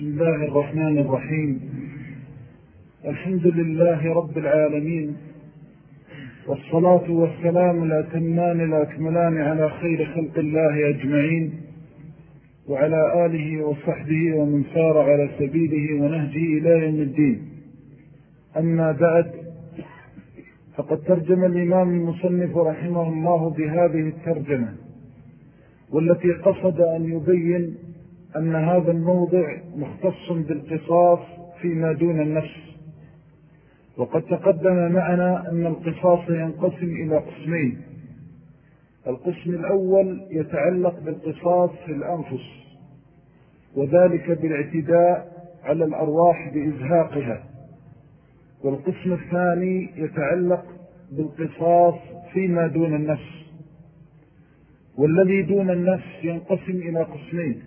بسم الله الرحمن الرحيم. الحمد لله رب العالمين. والصلاة والسلام الأتمان الأكملان على خير خلق الله أجمعين. وعلى آله وصحبه ومن سار على سبيله ونهجه إلى يوم الدين. أما بعد فقد ترجم الإمام المصنف رحمه الله بهذه الترجمة والتي قصد أن يبين أن هذا الموضع مختص بالقصاص فيما دون النفس. وقد تقدم معنا أن القصاص ينقسم إلى قسمين. القسم الأول يتعلق بالقصاص في الأنفس وذلك بالاعتداء على الأرواح بإزهاقها. والقسم الثاني يتعلق بالقصاص فيما دون النفس والذي دون النفس ينقسم إلى قسمين.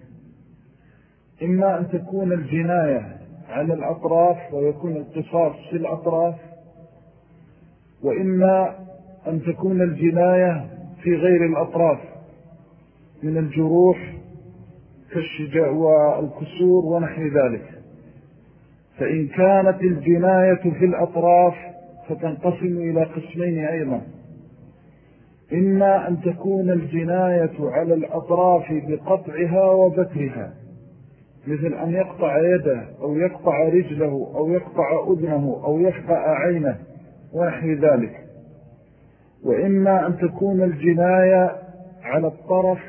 إما أن تكون الجناية على الأطراف ويكون القصاص في الأطراف وإما أن تكون الجناية في غير الأطراف من الجروح كالشجاع والكسور ونحو ذلك. فإن كانت الجناية في الأطراف فتنقسم إلى قسمين أيضا. إما أن تكون الجناية على الأطراف بقطعها وبترها مثل أن يقطع يده أو يقطع رجله أو يقطع أذنه أو يفقع عينه ونحو ذلك. وإما أن تكون الجناية على الطرف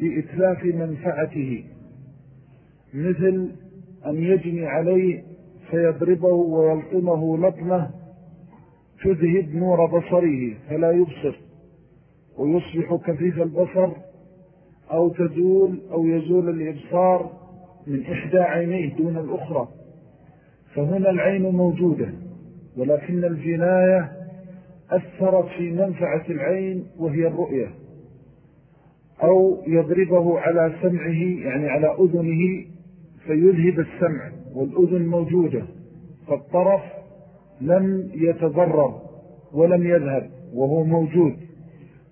بإتلاف منفعته مثل أن يجني عليه فيضربه ويلطمه لطمة تذهب نور بصره فلا يبصر ويصبح كفيف البصر أو تزول أو يزول الإبصار من إحدى عينيه دون الأخرى فهنا العين موجودة ولكن الجناية أثرت في منفعة العين وهي الرؤية أو يضربه على سمعه يعني على أذنه فيذهب السمع والأذن موجودة فالطرف لم يتضرر ولم يذهب وهو موجود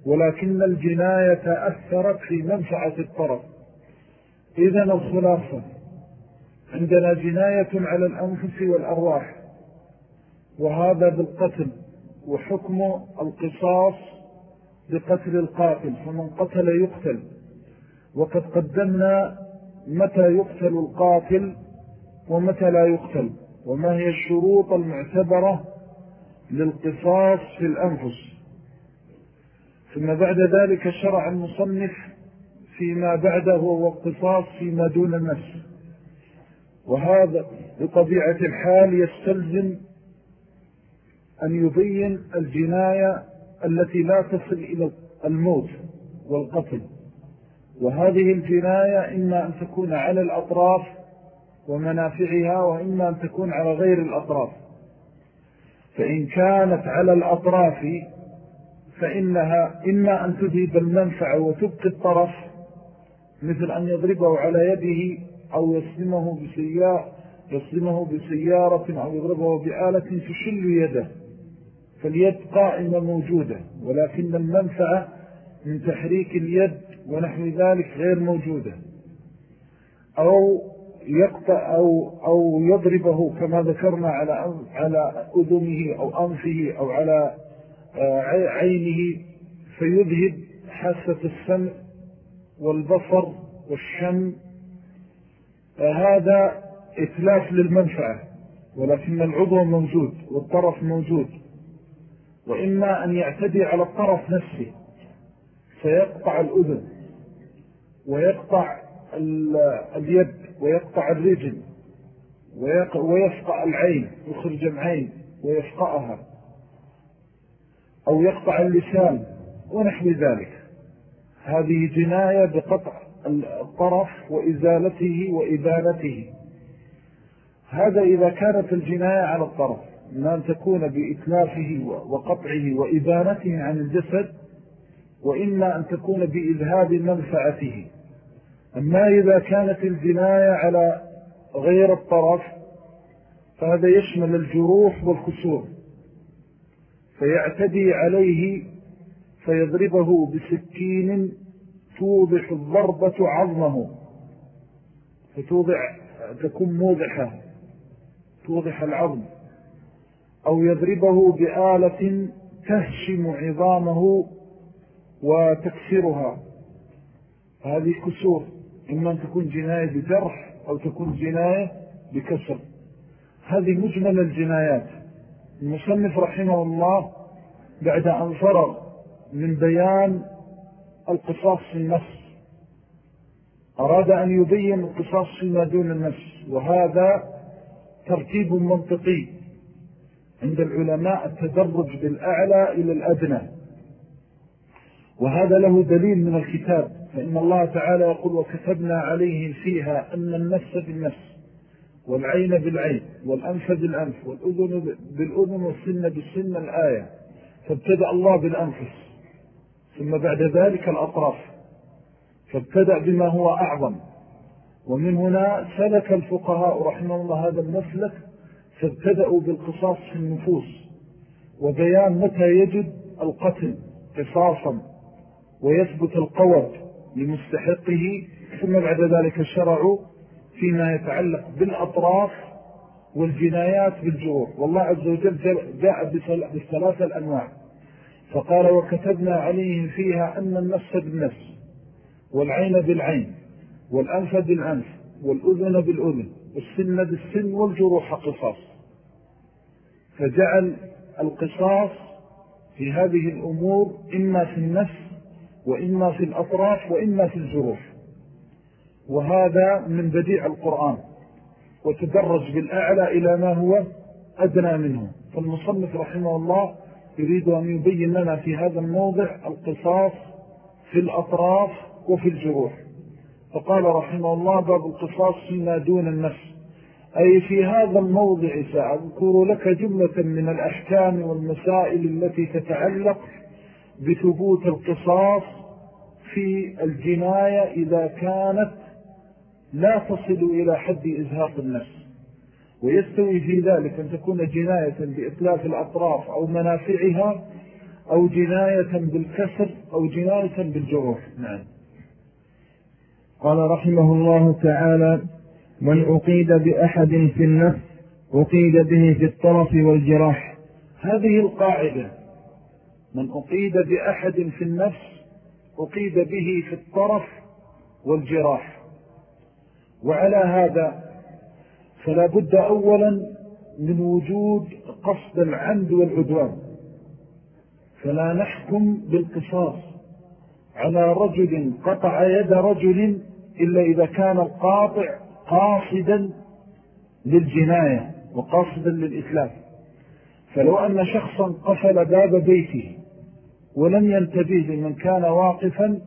ولكن الجناية أثرت في منفعة الطرف. إذن الخلاصة عندنا جناية على الأنفس والأرواح. وهذا بالقتل. وحكم القصاص بقتل القاتل. فمن قتل يقتل. وقد قدمنا متى يقتل القاتل ومتى لا يقتل. وما هي الشروط المعتبرة للقصاص في الأنفس. ثم بعد ذلك شرع المصنف فيما بعده والقصاص فيما دون النفس وهذا بطبيعة الحال يستلزم أن يبين الجناية التي لا تصل إلى الموت والقتل. وهذه الجناية إما أن تكون على الأطراف ومنافعها وإما أن تكون على غير الأطراف. فإن كانت على الأطراف فإنها إما أن تذيب المنفع وتبقي الطرف مثل أن يضربه على يده أو يسلمه بسيارة يسلمه بسيارة أو يضربه بآلة تشل يده. فاليد قائمة موجودة ولكن المنفعة من تحريك اليد ونحو ذلك غير موجودة. أو يقطع أو, أو يضربه كما ذكرنا على, على أذنه أو أنفه أو على آه، عينه فيذهب حاسة السمع والبصر والشم هذا إتلاف للمنفعة ولكن العضو موجود والطرف موجود وإما أن يعتدي على الطرف نفسه فيقطع الأذن ويقطع اليد ويقطع الرجل ويفقع العين يخرج العين ويفقعها أو يقطع اللسان ونحو ذلك. هذه جناية بقطع الطرف وإزالته وإبانته هذا إذا كانت الجناية على الطرف من أن تكون بإتلافه وقطعه وإبانته عن الجسد وإما أن تكون بإذهاب منفعته. أما إذا كانت الجناية على غير الطرف فهذا يشمل الجروح والكسور فيعتدي عليه فيضربه بسكين توضح الضربة عظمه. فتوضع تكون موضحة توضح العظم. أو يضربه بآلة تهشم عظامه وتكسرها. هذه كسور. إما أن تكون جناية بجرح أو تكون جناية بكسر. هذه مجمل الجنايات. المصنف رحمه الله بعد أن فرغ من بيان القصاص في النفس. أراد أن يبين القصاص فيما دون النفس وهذا ترتيب منطقي عند العلماء التدرج بالأعلى إلى الأدنى. وهذا له دليل من الكتاب فإن الله تعالى يقول وكتبنا عليهم فيها أن النفس بالنفس والعين بالعين والأنف بالأنف والأذن بالأذن والسن بالسن الآية. فابتدأ الله بالأنفس. ثم بعد ذلك الأطراف. فابتدأ بما هو أعظم. ومن هنا سلك الفقهاء رحمه الله هذا المسلك فابتدأوا بالقصاص في النفوس وبيان متى يجد القتل قصاصا ويثبت القوض لمستحقه ثم بعد ذلك الشرع فيما يتعلق بالأطراف والجنايات بالجروح والله عز وجل جاء بالثلاثة الأنواع. فقال وكتبنا عليهم فيها أن النفس بالنفس والعين بالعين والأنف بالأنف والأذن بالأذن والسن بالسن والجروح قصاص. فجعل القصاص في هذه الأمور إما في النفس وإما في الأطراف وإما في الجروح. وهذا من بديع القرآن وتدرج بالأعلى إلى ما هو أدنى منه. فالمصنف رحمه الله يريد أن يبين لنا في هذا الموضع القصاص في الأطراف وفي الجروح. فقال رحمه الله باب القصاص فيما دون النفس. أي في هذا الموضع سأذكر لك جملة من الأحكام والمسائل التي تتعلق بثبوت القصاص في الجناية إذا كانت لا تصل إلى حد إزهاق النفس. ويستوي في ذلك أن تكون جناية بإطلاف الأطراف أو منافعها أو جناية بالكسر أو جناية بالجروح نعم. قال رحمه الله تعالى من أقيد بأحد في النفس أقيد به في الطرف والجراح هذه القاعدة من أقيد بأحد في النفس أقيد به في الطرف والجراح وعلى هذا فلا بد أولا من وجود قصد العمد والعدوان. فلا نحكم بالقصاص على رجل قطع يد رجل إلا إذا كان القاطع قاصدا للجناية وقاصدا للإسلام فلو أن شخصا قفل باب بيته ولم ينتبه لمن كان واقفا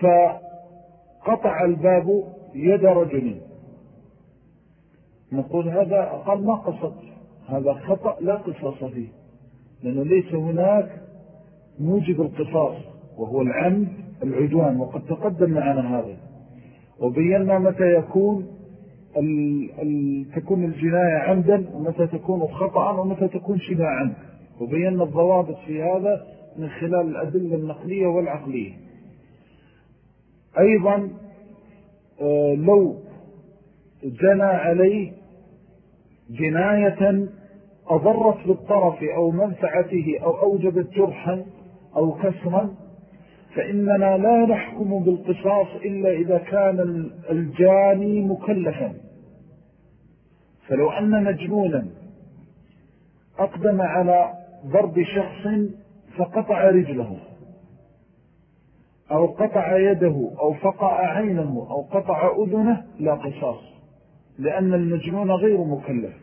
فقطع الباب يد رجل. نقول هذا أقل ما قصد. هذا خطأ لا قصاص فيه. لأنه ليس هناك موجب القصاص وهو العمد العدوان وقد تقدم معنا هذا. وبينا متى يكون ال ال تكون الجناية عمدا ومتى تكون خطأا ومتى تكون شباعا. وبينا الضوابط في هذا من خلال الأدلة النقلية والعقلية. أيضا آه، لو جنى عليه جناية أضرت بالطرف أو منفعته أو أوجبت جرحا أو كسرا فإننا لا نحكم بالقصاص إلا إذا كان الجاني مكلفا. فلو أن مجنونا أقدم على ضرب شخص فقطع رجله أو قطع يده أو فقع عينه أو قطع أذنه لا قصاص. لأن المجنون غير مكلف.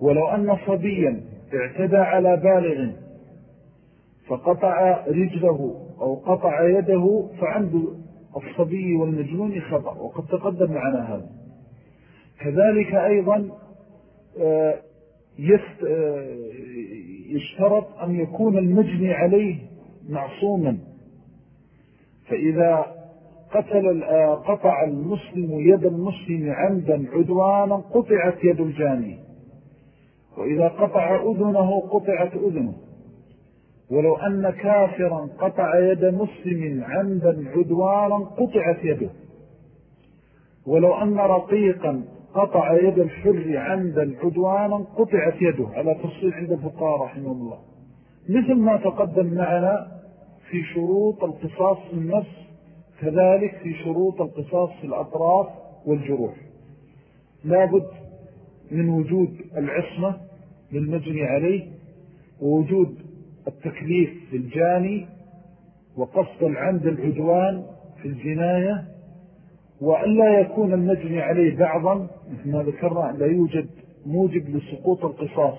ولو أن صبيا اعتدى على بالغ فقطع رجله أو قطع يده فعند الصبي والمجنون خطأ وقد تقدم معنا هذا. كذلك أيضا آه، آه، يشترط أن يكون المجني عليه معصوما. فإذا قتل آه، قطع المسلم يد المسلم عمدا عدوانا قطعت يد الجاني. وإذا قطع أذنه قطعت أذنه. ولو أن كافرا قطع يد مسلم عمدا عدوانا قطعت يده. ولو أن رقيقا قطع يد الحر عمدا عدوانا قطعت يده. على تفصيل عند الفقهاء رحمه الله. مثل ما تقدم معنا في شروط القصاص النفس كذلك في شروط القصاص في الأطراف والجروح. لابد من وجود العصمة للمجني عليه ووجود التكليف في الجاني وقصد العمد العدوان في الجناية وألا يكون المجني عليه بعضا مثل ما ذكرنا لا يوجد موجب لسقوط القصاص.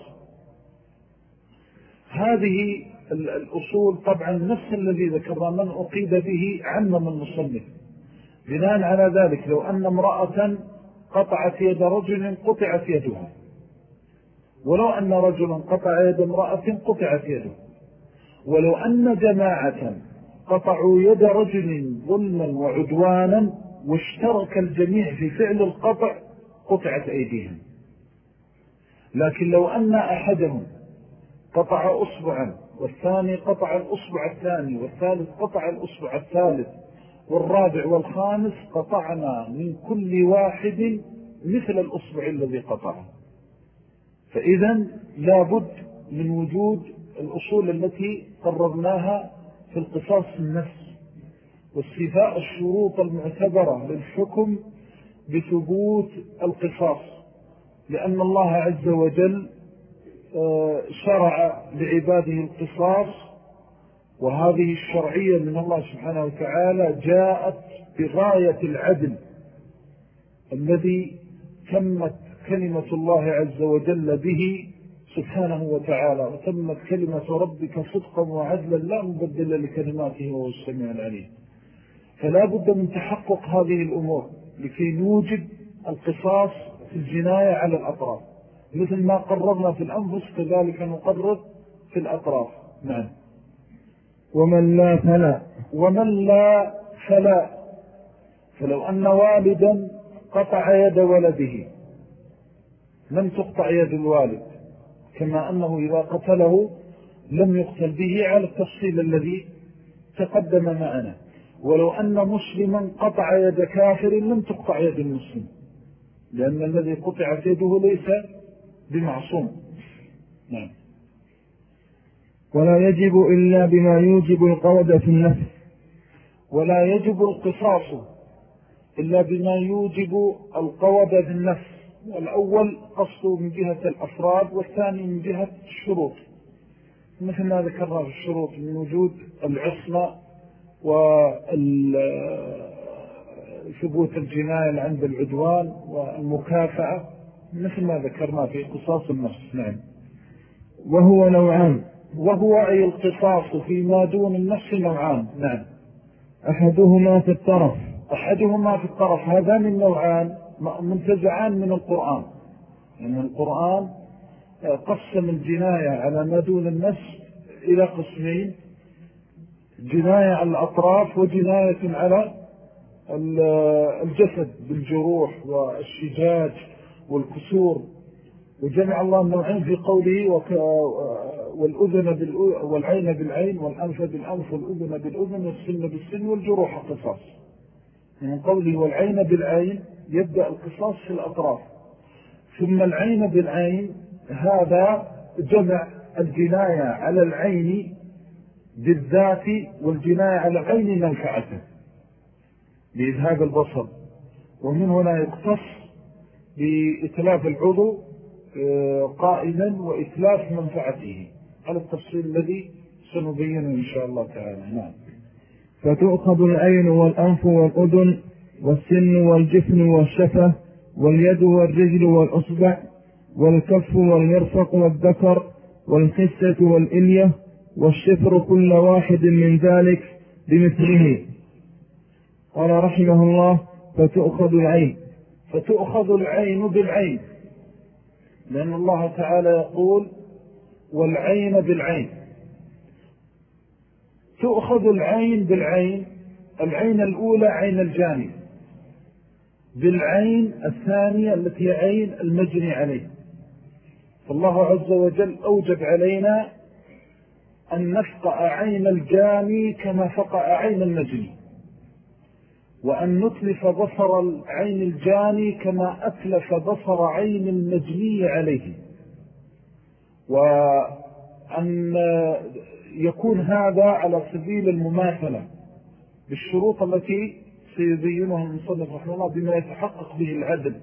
هذه الأصول طبعا نفس الذي ذكرنا من أقيد به عمم المصنف. بناء على ذلك لو أن امرأة قطعت يد رجل قطعت يدها ولو أن رجلا قطع يد امرأة قطعت يده. ولو أن جماعة قطعوا يد رجل ظلما وعدوانا واشترك الجميع في فعل القطع قطعت أيديهم. لكن لو أن أحدهم قطع أصبعا والثاني قطع الأصبع الثاني والثالث قطع الأصبع الثالث والرابع والخامس قطعنا من كل واحد مثل الأصبع الذي قطعه. فإذا لابد من وجود الأصول التي قررناها في القصاص النفس واستيفاء الشروط المعتبرة للحكم بثبوت القصاص لأن الله عز وجل شرع لعباده القصاص وهذه الشرعية من الله سبحانه وتعالى جاءت بغاية العدل الذي تمت كلمة الله عز وجل به سبحانه وتعالى وتمت كلمة ربك صدقا وعدلا لا مبدل لكلماته وهو السميع العليم. فلا بد من تحقق هذه الأمور لكي نوجد القصاص في الجناية على الأطراف. مثل ما قررنا في الأنفس كذلك نقرر في الأطراف. نعم. ومن لا فلا. ومن لا فلا. فلو أن والدا قطع يد ولده لم تقطع يد الوالد كما أنه إذا قتله لم يقتل به على التفصيل الذي تقدم معنا. ولو أن مسلما قطع يد كافر لم تقطع يد المسلم لأن الذي قطعت يده ليس بمعصوم. نعم. ولا يجب إلا بما يوجب القود في النفس ولا يجب القصاص إلا بما يوجب القود في النفس. الأول قصده من جهة الأفراد والثاني من جهة الشروط. مثل ما ذكرنا في الشروط من وجود العصمة وثبوت الجناية عند العدوان والمكافأة. مثل ما ذكرنا في قصاص النفس نعم. وهو نوعان. وهو أي القصاص فيما دون النفس نوعان نعم. أحدهما في الطرف. أحدهما في الطرف. هذان النوعان منتزعان من القرآن. يعني القرآن قسم الجناية على ما دون النفس إلى قسمين. جناية على الأطراف وجناية على الجسد بالجروح والشجاج. والكسور وجمع الله النوعين في قوله والأذن والعين بالعين والأنف بالأنف والأذن بالأذن والسن بالسن والجروح قصاص. من قوله والعين بالعين يبدأ القصاص في الأطراف. ثم العين بالعين هذا جمع الجناية على العين بالذات والجناية على العين منفعته. بإذهاب البصر. ومن هنا يقتص بإتلاف العضو آه، قائما وإتلاف منفعته. على التفصيل الذي سنبينه إن شاء الله تعالى. نعم. فتؤخذ العين والأنف والأذن والسن والجفن والشفة واليد والرجل والأصبع والكف والمرفق والذكر والخسة والإلية والشفر كل واحد من ذلك بمثله. قال رحمه الله فتؤخذ العين. فتؤخذ العين بالعين. لأن الله تعالى يقول والعين بالعين. تؤخذ العين بالعين العين الأولى عين الجانب بالعين الثانية التي عين المجني عليه. فالله عز وجل أوجب علينا أن نفقع عين الجاني كما فقع عين المجني وأن نتلف بصر العين الجاني كما أتلف بصر عين المجني عليه. وأن يكون هذا على سبيل المماثلة بالشروط التي سيبينها المصنف رحمه الله بما يتحقق به العدل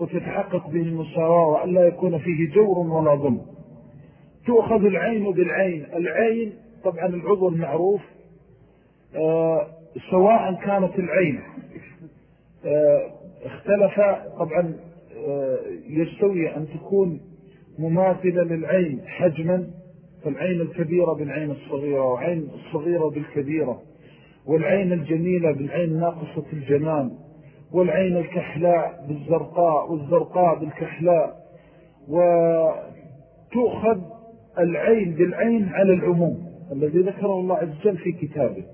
وتتحقق به المساواة وأن لا يكون فيه جور ولا ظلم. تؤخذ العين بالعين. العين طبعا العضو المعروف آه سواء كانت العين آه اختلف طبعا آه يستوي أن تكون مماثلة للعين حجما فالعين الكبيرة بالعين الصغيرة وعين الصغيرة بالكبيرة والعين الجميلة بالعين ناقصة الجمال والعين الكحلاء بالزرقاء والزرقاء بالكحلاء وتؤخذ العين بالعين على العموم الذي ذكره الله عز وجل في كتابه.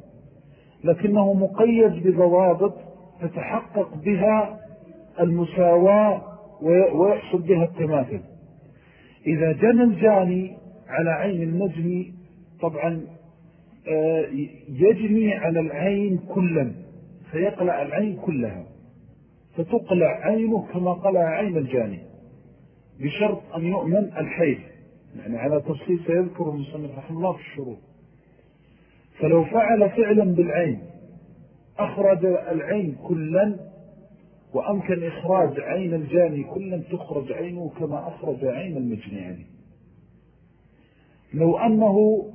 لكنه مقيد بضوابط تتحقق بها المساواة ويحصل بها التماثل. إذا جنى الجاني على عين المجني طبعا آه، يجني على العين كلا فيقلع العين كلها فتقلع عينه كما قلع عين الجاني بشرط أن يؤمن الحيث يعني على تفصيل سيذكره المصنف رحمه الله في الشروط. فلو فعل فعلا بالعين أخرج العين كلا وأمكن إخراج عين الجاني كلا تخرج عينه كما أخرج عين المجني يعني لو أنه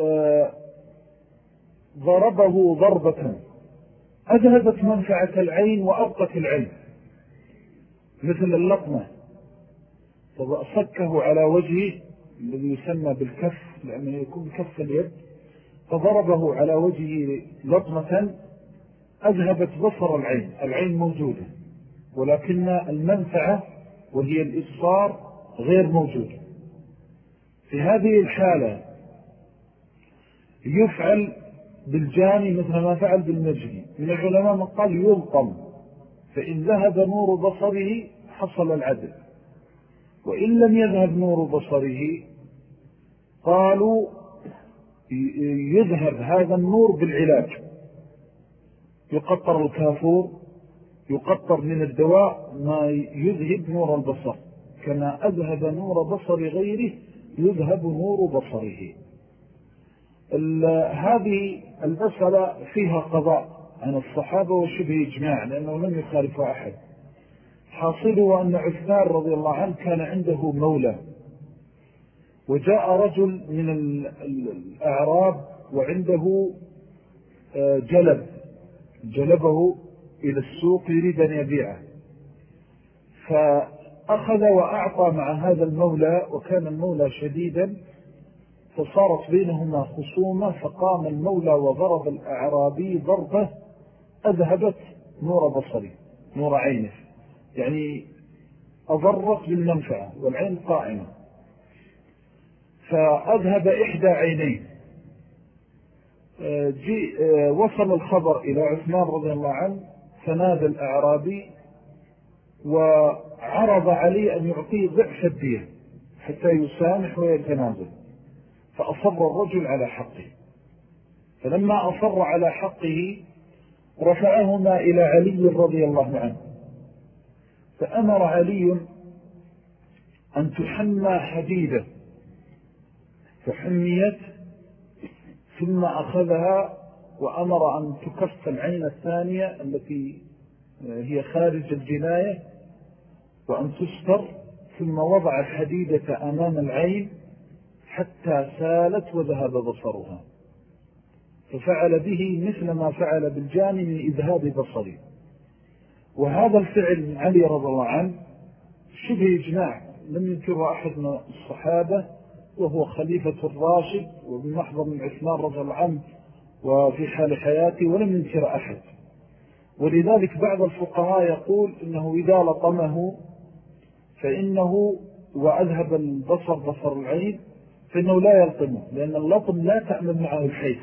آه، ضربه ضربة أذهبت منفعة العين وأبقت العين مثل اللطمة فصكه على وجهه الذي يسمى بالكف لأنه يكون كف اليد فضربه على وجهه لطمة أذهبت بصر العين. العين موجودة ولكن المنفعة وهي الإصفار غير موجودة. في هذه الحالة يفعل بالجاني مثل ما فعل بالمجني. من العلماء من قال يلطم فإن ذهب نور بصره حصل العدل. وإن لم يذهب نور بصره قالوا يذهب هذا النور بالعلاج. يقطر الكافور يقطر من الدواء ما يذهب نور البصر. كما أذهب نور بصر غيره يذهب نور بصره. هذه المسألة فيها قضاء عن الصحابة وشبه إجماع لأنه لم يخالف أحد. حاصله أن عثمان رضي الله عنه كان عنده مولى. وجاء رجل من الأعراب وعنده آه، جلب جلبه إلى السوق يريد أن يبيعه. فأخذ وأعطى مع هذا المولى وكان المولى شديدا فصارت بينهما خصومة فقام المولى وضرب الأعرابي ضربة أذهبت نور بصري نور عينه. يعني أضرت بالمنفعة والعين قائمة. فأذهب إحدى عينين آه، آه، وصل الخبر إلى عثمان رضي الله عنه فنادى الأعرابي وعرض عليه أن يعطيه ضعف الدية حتى يسامح ويتنازل. فأصر الرجل على حقه. فلما أصر على حقه رفعهما إلى علي رضي الله عنه. فأمر علي أن تحمى حديدة. فحميت ثم أخذها وأمر أن تكف العين الثانية التي هي خارج الجناية وأن تستر ثم وضع الحديدة أمام العين حتى سالت وذهب بصرها. ففعل به مثل ما فعل بالجاني من إذهاب بصره وهذا الفعل من علي رضي الله عنه شبه إجماع لم ينكره أحد من الصحابة. وهو خليفة الراشد ومن محضر من عثمان رضي الله عنه وفي حال حياته ولم ينكر أحد. ولذلك بعض الفقهاء يقول إنه إذا لطمه فإنه وأذهب البصر بصر العين فإنه لا يلطمه لأن اللطم لا تعمل معه الحيث.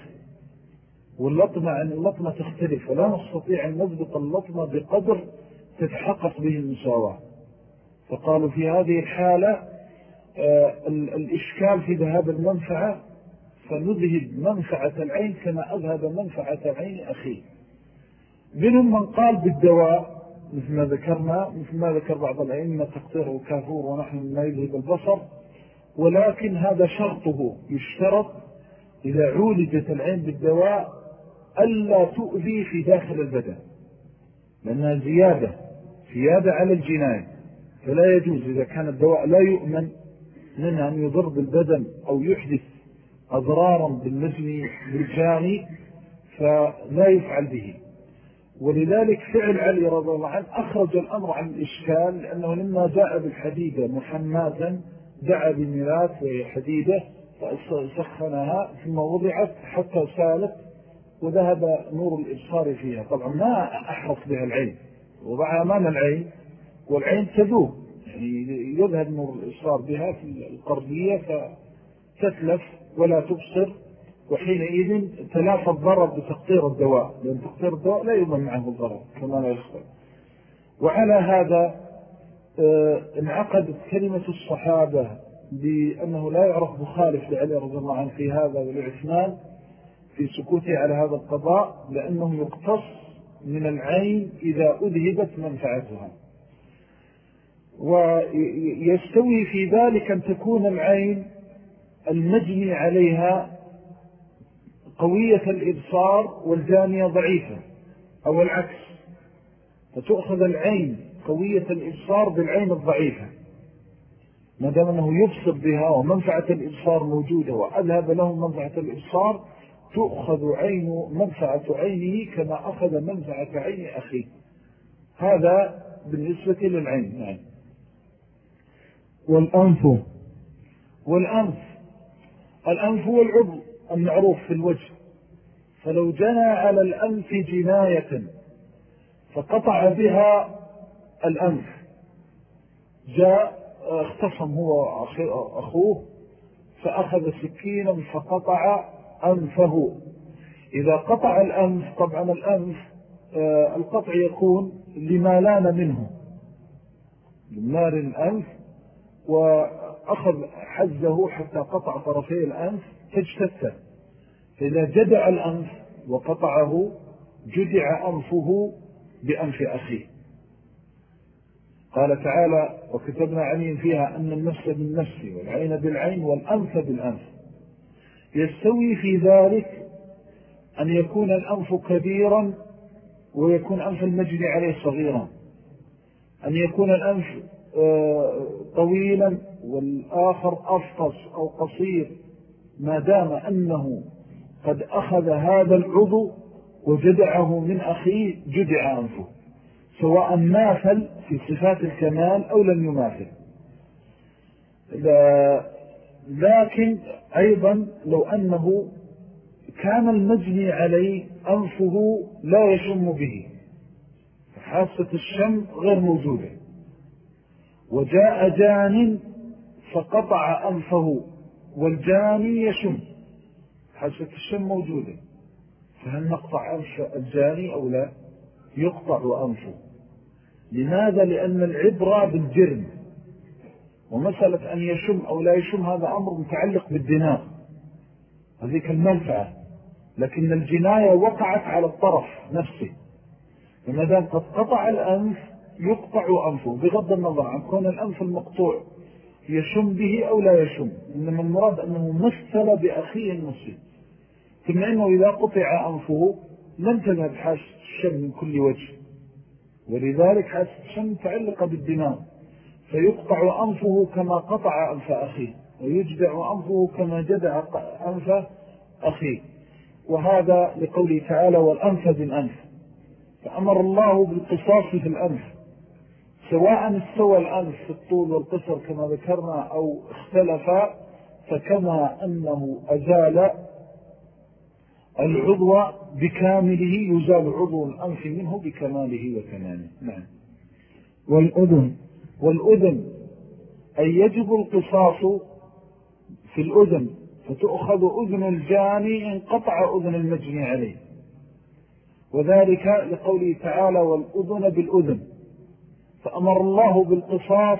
واللطمة عن اللطمة تختلف ولا نستطيع أن نضبط اللطمة بقدر تتحقق به المساواة. فقالوا في هذه الحالة الإشكال في ذهاب المنفعة فنذهب منفعة العين كما أذهب منفعة العين أخيه منهم من قال بالدواء مثل ما ذكرنا مثل ما ذكر بعض الأئمة تقطير وكافور ونحن ما يذهب البصر. ولكن هذا شرطه يشترط إذا عولجت العين بالدواء ألا تؤذي في داخل البدن. لأنها زيادة زيادة على الجناية فلا يجوز إذا كان الدواء لا يؤمن منها أن يضر بالبدن أو يحدث أضرارا بالنجم بالجاني فلا يفعل به. ولذلك فعل علي رضي الله عنه أخرج الأمر عن الإشكال لأنه لما جاء بالحديدة محماتا دعا بميلات وحديدة فسخنها ثم وضعت حتى سالت وذهب نور الإبصار فيها. طبعا ما أحرص بها العين وضعها أمام العين والعين تذوب. يعني يذهب نور الإبصار بها في القربية فتتلف ولا تبصر وحينئذ تلافى الضرر بتقطير الدواء لأن تقطير الدواء لا يضمن معه الضرر كما لا يخبر وعلى هذا آه، انعقدت كلمة الصحابة بأنه لا يعرف مخالف لعلي رضي الله عنه في هذا والعثمان في سكوته على هذا القضاء لأنه يقتص من العين إذا أذهبت منفعتها. ويستوي في ذلك أن تكون العين المجني عليها قوية الإبصار والجانية ضعيفة أو العكس. فتؤخذ العين قوية الإبصار بالعين الضعيفة. ما دام أنه يبصر بها ومنفعة الإبصار موجودة وأذهب له منفعة الإبصار تؤخذ عين منفعة عينه كما أخذ منفعة عين أخيه. هذا بالنسبة للعين يعني. والأنف. والأنف. الأنف هو العضو المعروف في الوجه. فلو جنى على الأنف جناية فقطع بها الأنف. جاء اختصم هو أخوه فأخذ سكينا فقطع أنفه. إذا قطع الأنف طبعا الأنف آه، القطع يكون لما لأن منه. نار الأنف وأخذ حزه حتى قطع طرفي الأنف فاجتث فإذا جدع الأنف وقطعه جدع أنفه بأنف أخيه. قال تعالى وكتبنا عليهم فيها أن النفس بالنفس والعين بالعين والأنف بالأنف. يستوي في ذلك أن يكون الأنف كبيرا ويكون أنف المجري عليه صغيرا. أن يكون الأنف طويلا والآخر أفقص أو قصير ما دام أنه قد أخذ هذا العضو وجدعه من أخيه جدع أنفه سواء ماثل في صفات الكمال أو لم يماثل. لكن أيضا لو أنه كان المجني عليه أنفه لا يشم به حاسة الشم غير موجودة. وجاء جان فقطع أنفه والجاني يشم. حاسة الشم موجودة؟ فهل نقطع أنف الجاني أو لا؟ يقطع أنفه. لماذا؟ لأن العبرة بالجرم. ومسألة أن يشم أو لا يشم هذا أمر متعلق بالدماغ هذه المنفعة. لكن الجناية وقعت على الطرف نفسه. دام قد قطع الأنف يقطع أنفه بغض النظر عن كون الأنف المقطوع يشم به أو لا يشم إنما المراد أنه مثل بأخيه المسلم ثم إنه إذا قطع أنفه لن تذهب حاسة الشم من كل وجه. ولذلك حاسة الشم تعلق بالدماغ فيقطع أنفه كما قطع أنف أخيه ويجدع أنفه كما جدع أنف أخيه. وهذا لقوله تعالى والأنف بالأنف. فأمر الله بالقصاص في الأنف. سواء استوى الأنف في الطول والقصر كما ذكرنا أو اختلفا فكما أنه أزال العضو بكامله يزال عضو الأنف منه بكماله وتمامه. نعم. والأذن. والأذن أي يجب القصاص في الأذن فتؤخذ أذن الجاني إن قطع أذن المجني عليه. وذلك لقوله تعالى والأذن بالأذن. فأمر الله بالقصاص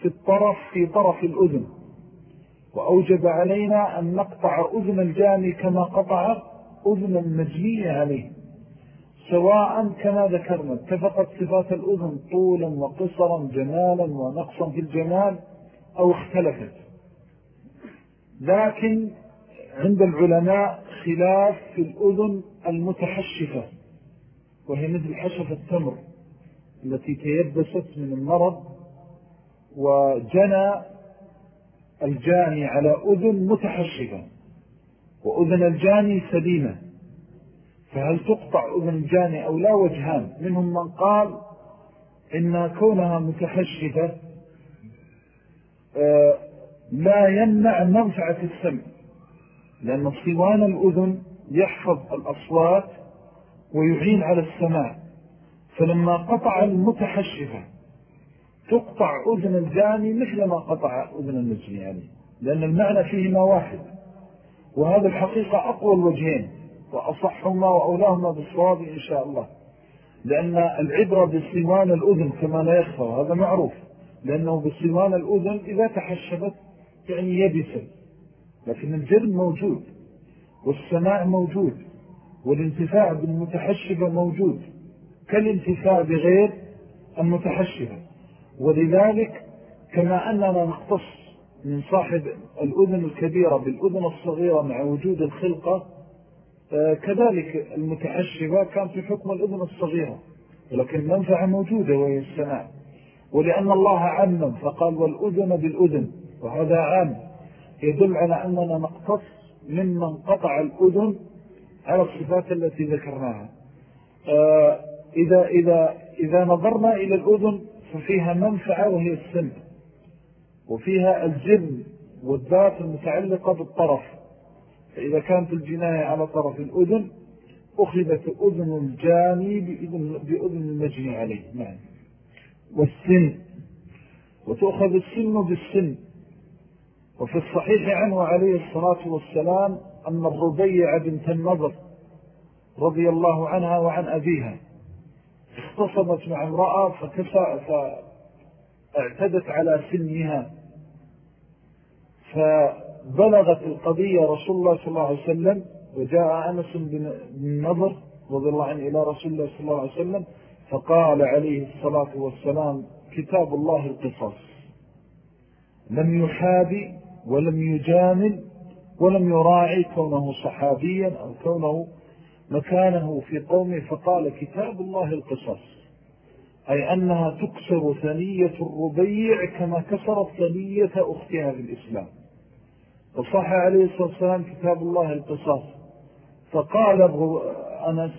في الطرف في طرف الأذن. وأوجب علينا أن نقطع أذن الجاني كما قطع أذن المجني عليه سواء كما ذكرنا. اتفقت صفات الأذن طولا وقصرا جمالا ونقصا في الجمال أو اختلفت. لكن عند العلماء خلاف في الأذن المتحشفة وهي مثل حشف التمر. التي تيبست من المرض وجنى الجاني على أذن متحشفة وأذن الجاني سليمة. فهل تقطع أذن الجاني أو لا وجهان؟ منهم من قال إن كونها متحشفة آه، لا يمنع منفعة السمع لأن صوان الأذن يحفظ الأصوات ويعين على السماع. فلما قطع المتحشفة تقطع أذن الجاني مثل ما قطع أذن النجم يعني لأن المعنى فيهما واحد. وهذا الحقيقة أقوى الوجهين وأصحهما وأولاهما بالصواب إن شاء الله. لأن العبرة بصمان الأذن كما لا يخفى هذا معروف. لأنه بصمان الأذن إذا تحشبت يعني يبسا لكن الجرم موجود والسماع موجود والانتفاع بالمتحشبة موجود. كالانتفاع بغير المتحشبة ولذلك كما أننا نختص من صاحب الأذن الكبيرة بالأذن الصغيرة مع وجود الخلقة آه، كذلك المتحشبة كان في حكم الأذن الصغيرة ولكن المنفعة موجودة وهي السماع. ولأن الله عمم فقال والأذن بالأذن وهذا عام. يدل على أننا نقتص ممن قطع الأذن على الصفات التي ذكرناها. آه، إذا, إذا, إذا نظرنا إلى الأذن ففيها منفعة وهي السمع وفيها الجن والذات المتعلقة بالطرف فإذا كانت الجناية على طرف الأذن أخذت أذن الجاني بأذن, بأذن المجني عليه. نعم. والسن وتأخذ السن بالسن وفي الصحيح عنه عليه الصلاة والسلام أن الربيع بنت النظر رضي الله عنها وعن أبيها اختصمت مع امرأة فاعتدت على سنها. فبلغت القضية رسول الله صلى الله عليه وسلم وجاء أنس بن النظر رضي الله عنه إلى رسول الله صلى الله عليه وسلم فقال عليه الصلاة والسلام كتاب الله القصص لم يحابي ولم يجامل ولم يراعي كونه صحابيا أو كونه مكانه في قومه فقال كتاب الله القصص. أي أنها تكسر ثنية الربيع كما كسرت ثنية أختها في الإسلام. فصح عليه الصلاة والسلام كتاب الله القصص. فقال أنس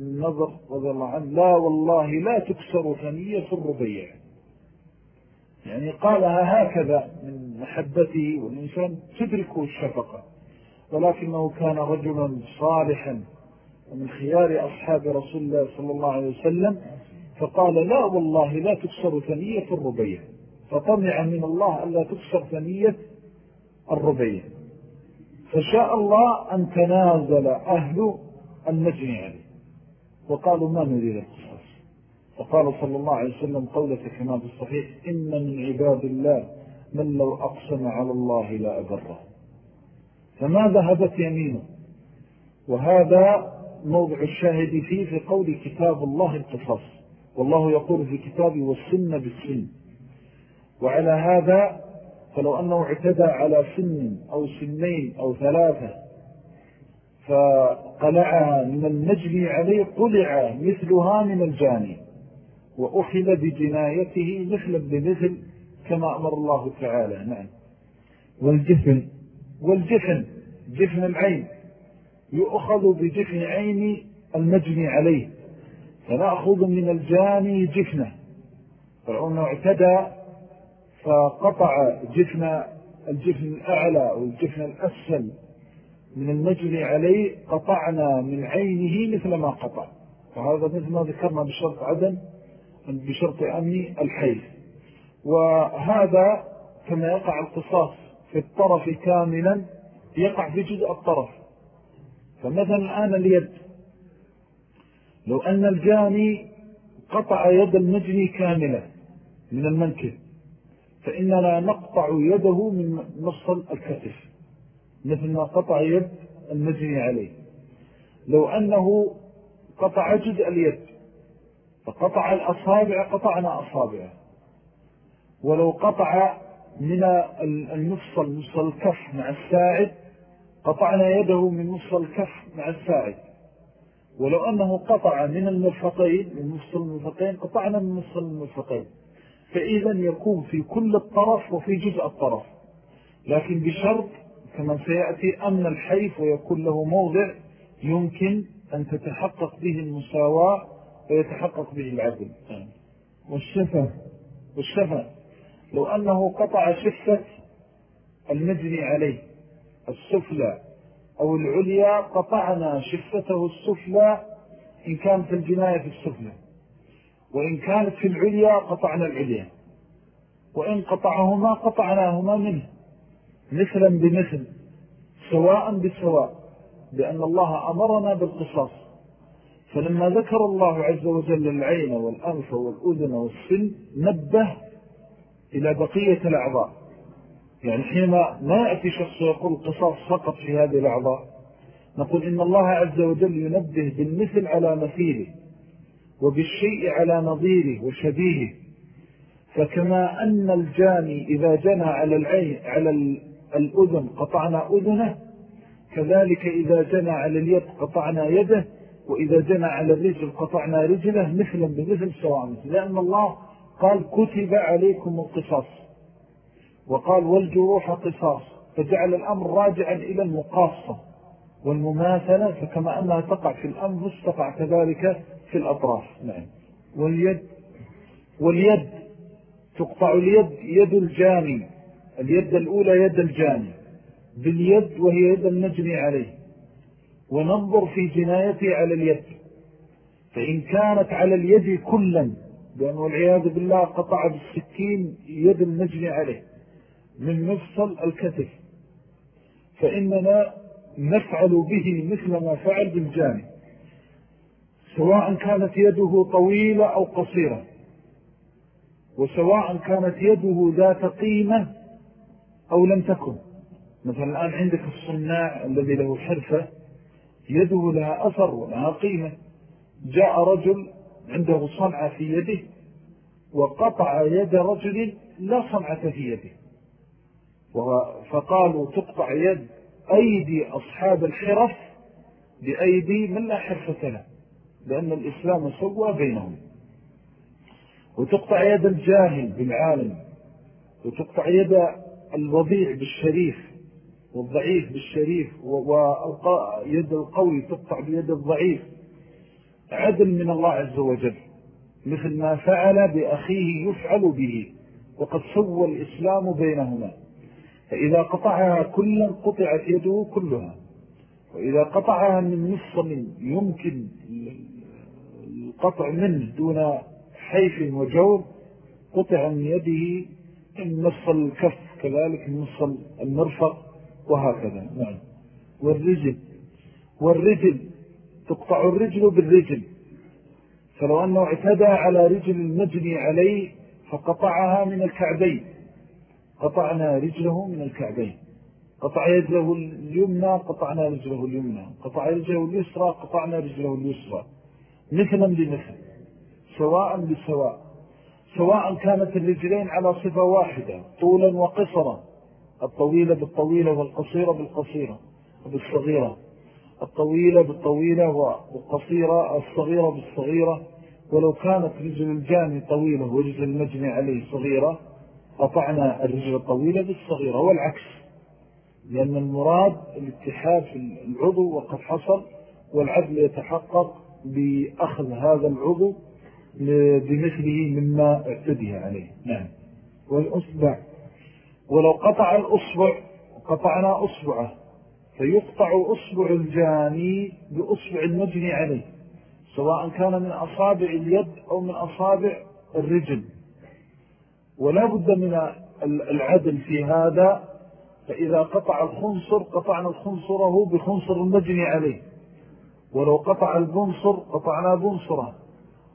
النظر رضي الله عنه لا والله لا تكسر ثنية الربيع. يعني قالها هكذا من محبته والإنسان تدركه الشفقة. ولكنه كان رجلا صالحا. ومن خيار أصحاب رسول الله صلى الله عليه وسلم فقال لا والله لا تكسر ثنية الربيع. فطمع من الله أن لا تكسر ثنية الربيع. فشاء الله أن تنازل أهل النجم عليه. وقالوا ما نريد القصص فقال صلى الله عليه وسلم قولة كما في الصحيح إن من عباد الله من لو أقسم على الله لا أبره. فما ذهبت يمينه. وهذا موضع الشاهد فيه في قول كتاب الله القصص والله يقول في كتابه والسن بالسن. وعلى هذا فلو أنه اعتدى على سن أو سنين أو ثلاثة فقلعها من المجلي عليه قلع مثلها من الجاني وأخذ بجنايته مثلا بمثل كما أمر الله تعالى. نعم. والجفن. والجفن جفن العين. يؤخذ بجفن عين المجني عليه. فنأخذ من الجاني جفنه. فرعون اعتدى فقطع جفن الجفن الأعلى والجفن الأسفل من المجني عليه قطعنا من عينه مثل ما قطع. فهذا مثل ما ذكرنا بشرط عدم بشرط أمني الحيث وهذا كما يقع القصاص في الطرف كاملا يقع في جزء الطرف. فمثلا الآن اليد. لو أن الجاني قطع يد المجني كاملة من المنكب فإننا نقطع يده من مصل الكتف مثل ما قطع يد المجني عليه. لو أنه قطع جزء اليد فقطع الأصابع قطعنا أصابعه. ولو قطع من المفصل مفصل الكف مع الساعد قطعنا يده من مفصل الكف مع الساعد ولو أنه قطع من المرفقين من مفصل المرفقين قطعنا من مفصل المرفقين. فإذا يكون في كل الطرف وفي جزء الطرف. لكن بشرط كما سيأتي أن الحيف ويكون له موضع يمكن أن تتحقق به المساواة ويتحقق به العدل. والشفة والشفة لو أنه قطع شفة المجني عليه. السفلى أو العليا قطعنا شفته السفلى إن كانت الجناية في السفلى. وإن كانت في العليا قطعنا العليا. وإن قطعهما قطعناهما منه. مثلا بمثل سواء بسواء لأن الله أمرنا بالقصاص. فلما ذكر الله عز وجل العين والأنف والأذن والسن نبه إلى بقية الأعضاء. يعني حينما ما يأتي شخص يقول قصاص فقط في هذه الأعضاء نقول إن الله عز وجل ينبه بالمثل على مثيله وبالشيء على نظيره وشبيهه. فكما أن الجاني إذا جنى على العين على الأذن قطعنا أذنه كذلك إذا جنى على اليد قطعنا يده وإذا جنى على الرجل قطعنا رجله مثلا بمثل سواء. لأن الله قال كتب عليكم القصاص. وقال والجروح قصاص فجعل الأمر راجعا إلى المقاصة والمماثلة فكما أنها تقع في الأنفس تقع كذلك في الأطراف. نعم. واليد واليد تقطع اليد يد الجاني اليد الأولى يد الجاني باليد وهي يد المجني عليه. وننظر في جنايته على اليد فإن كانت على اليد كلا لأنه العياذ بالله قطع بالسكين يد المجني عليه. من مفصل الكتف. فإننا نفعل به مثل ما فعل بالجانب سواء كانت يده طويلة أو قصيرة. وسواء كانت يده ذات قيمة أو لم تكن. مثلا الآن عندك الصناع الذي له حرفة يده لها أثر ولها قيمة. جاء رجل عنده صنعة في يده وقطع يد رجل لا صنعة في يده. فقالوا تقطع يد أيدي أصحاب الحرف بأيدي من لا حرفة له لأن الإسلام سوى بينهم. وتقطع يد الجاهل بالعالم وتقطع يد الوضيع بالشريف والضعيف بالشريف ويد القوي تقطع بيد الضعيف. عدل من الله عز وجل مثل ما فعل بأخيه يفعل به وقد سوى الإسلام بينهما. فإذا قطعها كلا قطعت يده كلها. وإذا قطعها من نصف يمكن القطع منه دون حيف وجور قطع من يده من نصف الكف كذلك من نصف المرفق وهكذا. نعم. والرجل والرجل تقطع الرجل بالرجل. فلو أنه اعتدى على رجل المجني عليه فقطعها من الكعبين. قطعنا رجله من الكعبين. قطع يده اليمنى قطعنا رجله اليمنى. قطع رجله اليسرى قطعنا رجله اليسرى. مثلا بمثل سواء بسواء سواء كانت الرجلين على صفة واحدة طولا وقصرا. الطويلة بالطويلة والقصيرة بالقصيرة وبالصغيرة. الطويلة بالطويلة والقصيرة الصغيرة بالصغيرة. ولو كانت رجل الجاني طويلة ورجل المجني عليه صغيرة قطعنا الرجل الطويلة بالصغيرة والعكس لأن المراد الاتحاد في العضو وقد حصل والعدل يتحقق بأخذ هذا العضو بمثله مما اعتدي عليه. نعم. والأصبع. ولو قطع الأصبع قطعنا أصبعه فيقطع أصبع الجاني بأصبع المجني عليه سواء كان من أصابع اليد أو من أصابع الرجل. ولا بد من العدل في هذا فإذا قطع الخنصر قطعنا الخنصره بخنصر المجني عليه. ولو قطع البنصر قطعنا بنصره.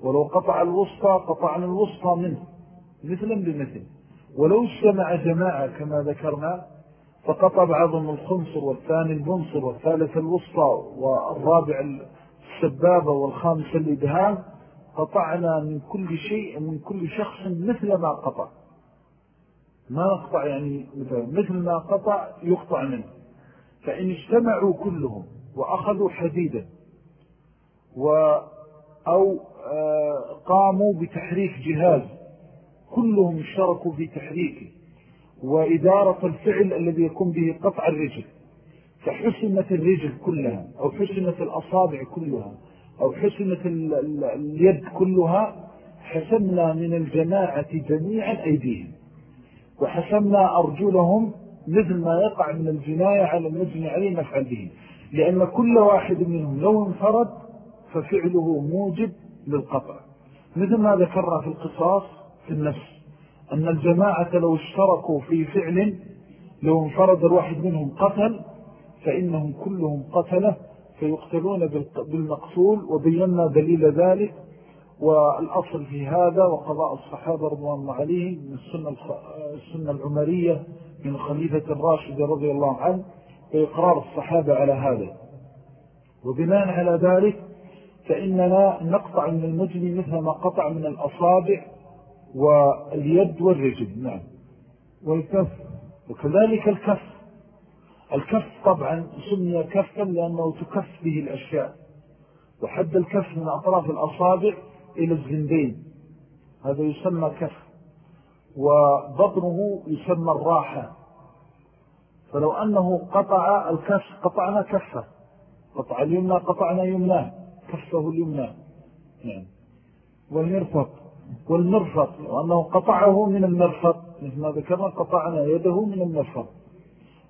ولو قطع الوسطى قطعنا الوسطى منه. مثلا بمثل. ولو اجتمع جماعة كما ذكرنا فقطع بعضهم الخنصر والثاني البنصر والثالث الوسطى والرابع السبابة والخامسة الإدهام قطعنا من كل شيء من كل شخص مثل ما قطع. ما نقطع يعني مثل ما قطع يقطع منه. فإن اجتمعوا كلهم وأخذوا حديدا و أو آه، قاموا بتحريك جهاز كلهم اشتركوا في تحريكه. وإدارة الفعل الذي يكون به قطع الرجل. فحسمت الرجل كلها أو حسمت الأصابع كلها. أو حسمت اليد كلها حسمنا من الجماعة جميعا أيديهم. وحسمنا أرجلهم مثل ما يقع من الجناية على المجني عليه نفعل به لأن كل واحد منهم لو انفرد ففعله موجب للقطع. مثل ما ذكرنا في القصاص في النفس أن الجماعة لو اشتركوا في فعل لو انفرد الواحد منهم قتل فإنهم كلهم قتله فيقتلون بالمقتول وبينا دليل ذلك والأصل في هذا وقضاء الصحابة رضوان الله عليهم من السنة, السنة العمرية من خليفة الراشد رضي الله عنه وإقرار الصحابة على هذا. وبناء على ذلك فإننا نقطع من المجني مثل ما قطع من الأصابع واليد والرجل. نعم. والكف. وكذلك الكف. الكف طبعا سمي كفا لأنه تكف به الأشياء. وحد الكف من أطراف الأصابع إلى الزندين. هذا يسمى كف. وبطنه يسمى الراحة. فلو أنه قطع الكف قطعنا كفه. قطع اليمنى قطعنا يمناه. كفه اليمنى. يعني والمرفق. والمرفق. وأنه قطعه من المرفق. مثل ما ذكرنا قطعنا يده من المرفق.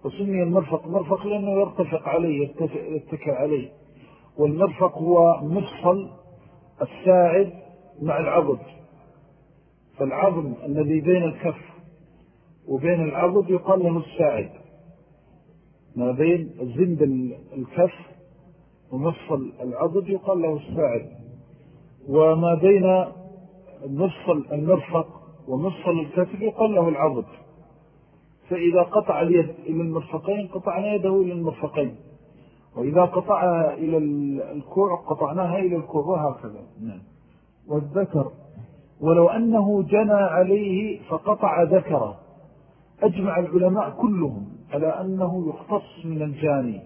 وسمي المرفق مرفق لأنه يرتفق عليه يتكى عليه. والمرفق هو مفصل الساعد مع العضد. فالعظم الذي بين الكف وبين العضد يقال له الساعد. ما بين زند الكف ومفصل العضد يقال له الساعد. وما بين مفصل المرفق ومفصل الكتف يقال له العضد. فإذا قطع اليد إلى المرفقين قطعنا يده إلى المرفقين. وإذا قطعها إلى الكوع قطعناها إلى الكوع وهكذا. نعم. والذكر ولو أنه جنى عليه فقطع ذكره. أجمع العلماء كلهم على أنه يقتص من الجاني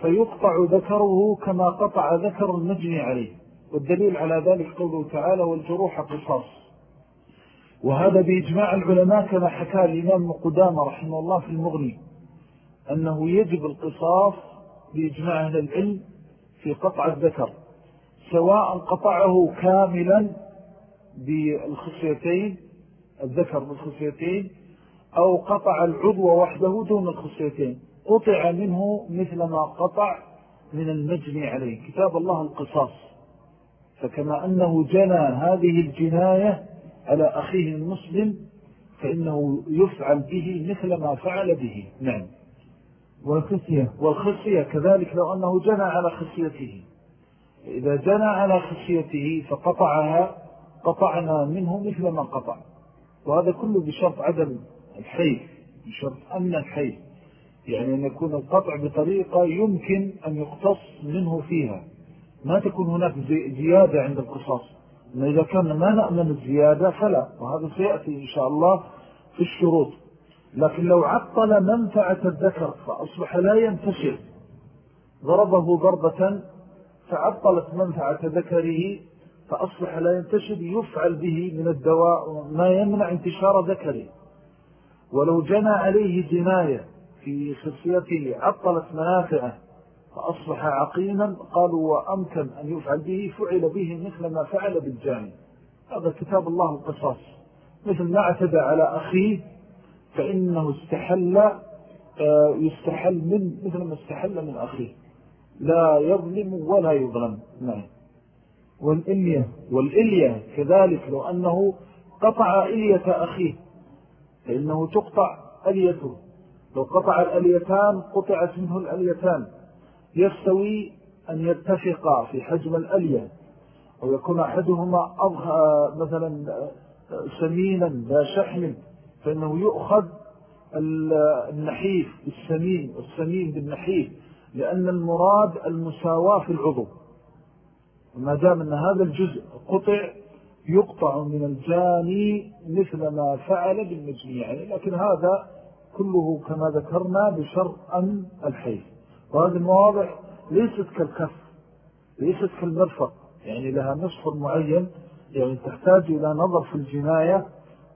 فيقطع ذكره كما قطع ذكر المجني عليه. والدليل على ذلك قوله تعالى والجروح قصاص. وهذا بإجماع العلماء كما حكى الإمام قدامة رحمه الله في المغني أنه يجب القصاص بإجماع أهل العلم في قطع الذكر سواء قطعه كاملا بالخصيتين الذكر بالخصيتين أو قطع العضو وحده دون الخصيتين قطع منه مثل ما قطع من المجني عليه. كتاب الله القصاص. فكما أنه جنى هذه الجناية على أخيه المسلم فإنه يفعل به مثل ما فعل به. نعم. والخسية والخسية كذلك لو أنه جنى على خسيته إذا جنى على خسيته فقطعها قطعنا منه مثل ما قطع. وهذا كله بشرط عدم الحيث بشرط أن الحيث يعني أن يكون القطع بطريقة يمكن أن يقتص منه فيها. ما تكون هناك زيادة عند القصاص. إذا كان ما نأمن الزيادة فلا وهذا سيأتي إن شاء الله في الشروط. لكن لو عطل منفعة الذكر فأصبح لا ينتشر. ضربه ضربة فعطلت منفعة ذكره فأصبح لا ينتشر يفعل به من الدواء ما يمنع انتشار ذكره. ولو جنى عليه جناية في خصيته عطلت منافعه فأصبح عقيما قالوا وأمكن أن يفعل به فعل به مثل ما فعل بالجاني هذا كتاب الله القصاص. مثل ما اعتدى على أخيه فإنه استحل آه، يستحل من مثل ما استحل من أخيه. لا يظلم ولا يظلم. نعم. والإلية. والإلية كذلك لو أنه قطع إلية أخيه فإنه تقطع أليته. لو قطع الأليتان قطعت منه الأليتان. يستوي أن يتفقا في حجم الألية أو يكون أحدهما مثلا سمينا لا شحم فإنه يؤخذ النحيف بالسمين والسمين بالنحيف لأن المراد المساواة في العضو. وما دام أن هذا الجزء قطع يقطع من الجاني مثل ما فعل بالمجني يعني لكن هذا كله كما ذكرنا بشرط أن الحيث وهذه المواضع ليست كالكف ليست كالمرفق. يعني لها نصف معين يعني تحتاج إلى نظر في الجناية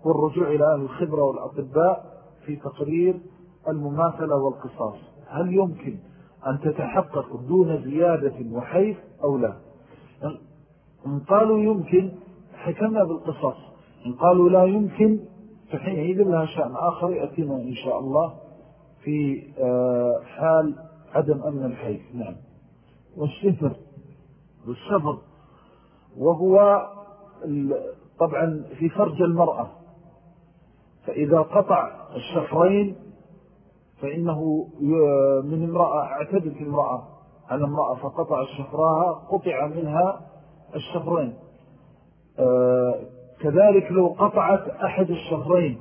والرجوع إلى أهل الخبرة والأطباء في تقرير المماثلة والقصاص. هل يمكن أن تتحقق دون زيادة وحيث أو لا؟ إن قالوا يمكن حكمنا بالقصاص. إن قالوا لا يمكن فحينئذ لها شأن آخر يأتينا إن شاء الله في آه، حال عدم أمن الحيث نعم. والشفر والشفر وهو طبعا في فرج المرأة. فإذا قطع الشفرين فإنه من امرأة اعتدت المرأة على امرأة فقطع الشفراها قطع منها الشفرين. آه، كذلك لو قطعت أحد الشفرين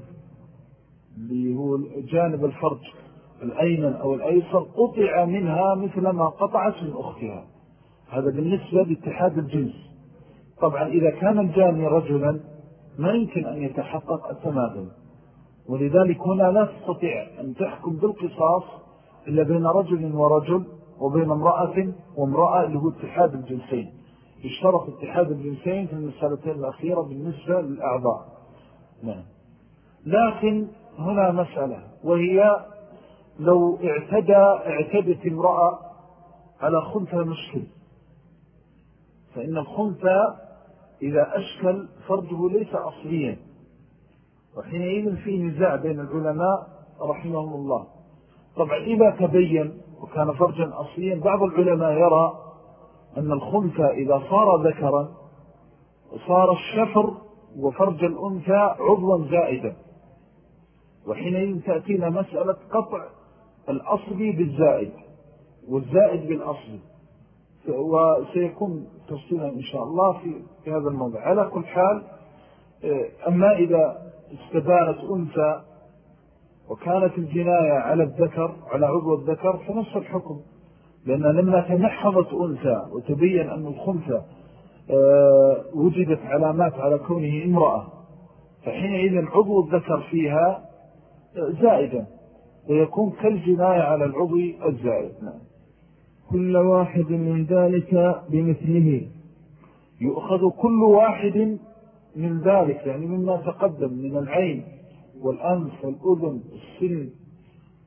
اللي هو جانب الفرج. الأيمن أو الأيسر قطع منها مثل ما قطعت من أختها. هذا بالنسبة لاتحاد الجنس. طبعا إذا كان الجاني رجلا ما يمكن أن يتحقق التماثل ولذلك هنا لا تستطيع أن تحكم بالقصاص إلا بين رجل ورجل وبين امرأة وامرأة اللي هو اتحاد الجنسين. يشترط اتحاد الجنسين في المسألتين الأخيرة بالنسبة للأعضاء. نعم. لكن هنا مسألة وهي لو اعتدى اعتدت امرأة على خنثى مشكل فإن الخنثى إذا أشكل فرجه ليس أصليا. وحينئذ في نزاع بين العلماء رحمهم الله. طبعا إذا تبين وكان فرجا أصليا بعض العلماء يرى أن الخنثى إذا صار ذكرا صار الشفر وفرج الأنثى عضوا زائدا. وحينئذ تأتينا مسألة قطع الأصلي بالزائد والزائد بالأصلي وسيكون تفصيلا إن شاء الله في, هذا الموضوع. على كل حال أما إذا استبانت أنثى وكانت الجناية على الذكر على عضو الذكر فنص الحكم. لأن لما تنحضت أنثى وتبين أن الخنثى آه، وجدت علامات على كونه امرأة فحينئذ عضو الذكر فيها آه، زائدا ويكون كالجناية على العضو الزائد. نعم. كل واحد من ذلك بمثله. يؤخذ كل واحد من ذلك يعني مما تقدم من العين والأنف والأذن والسن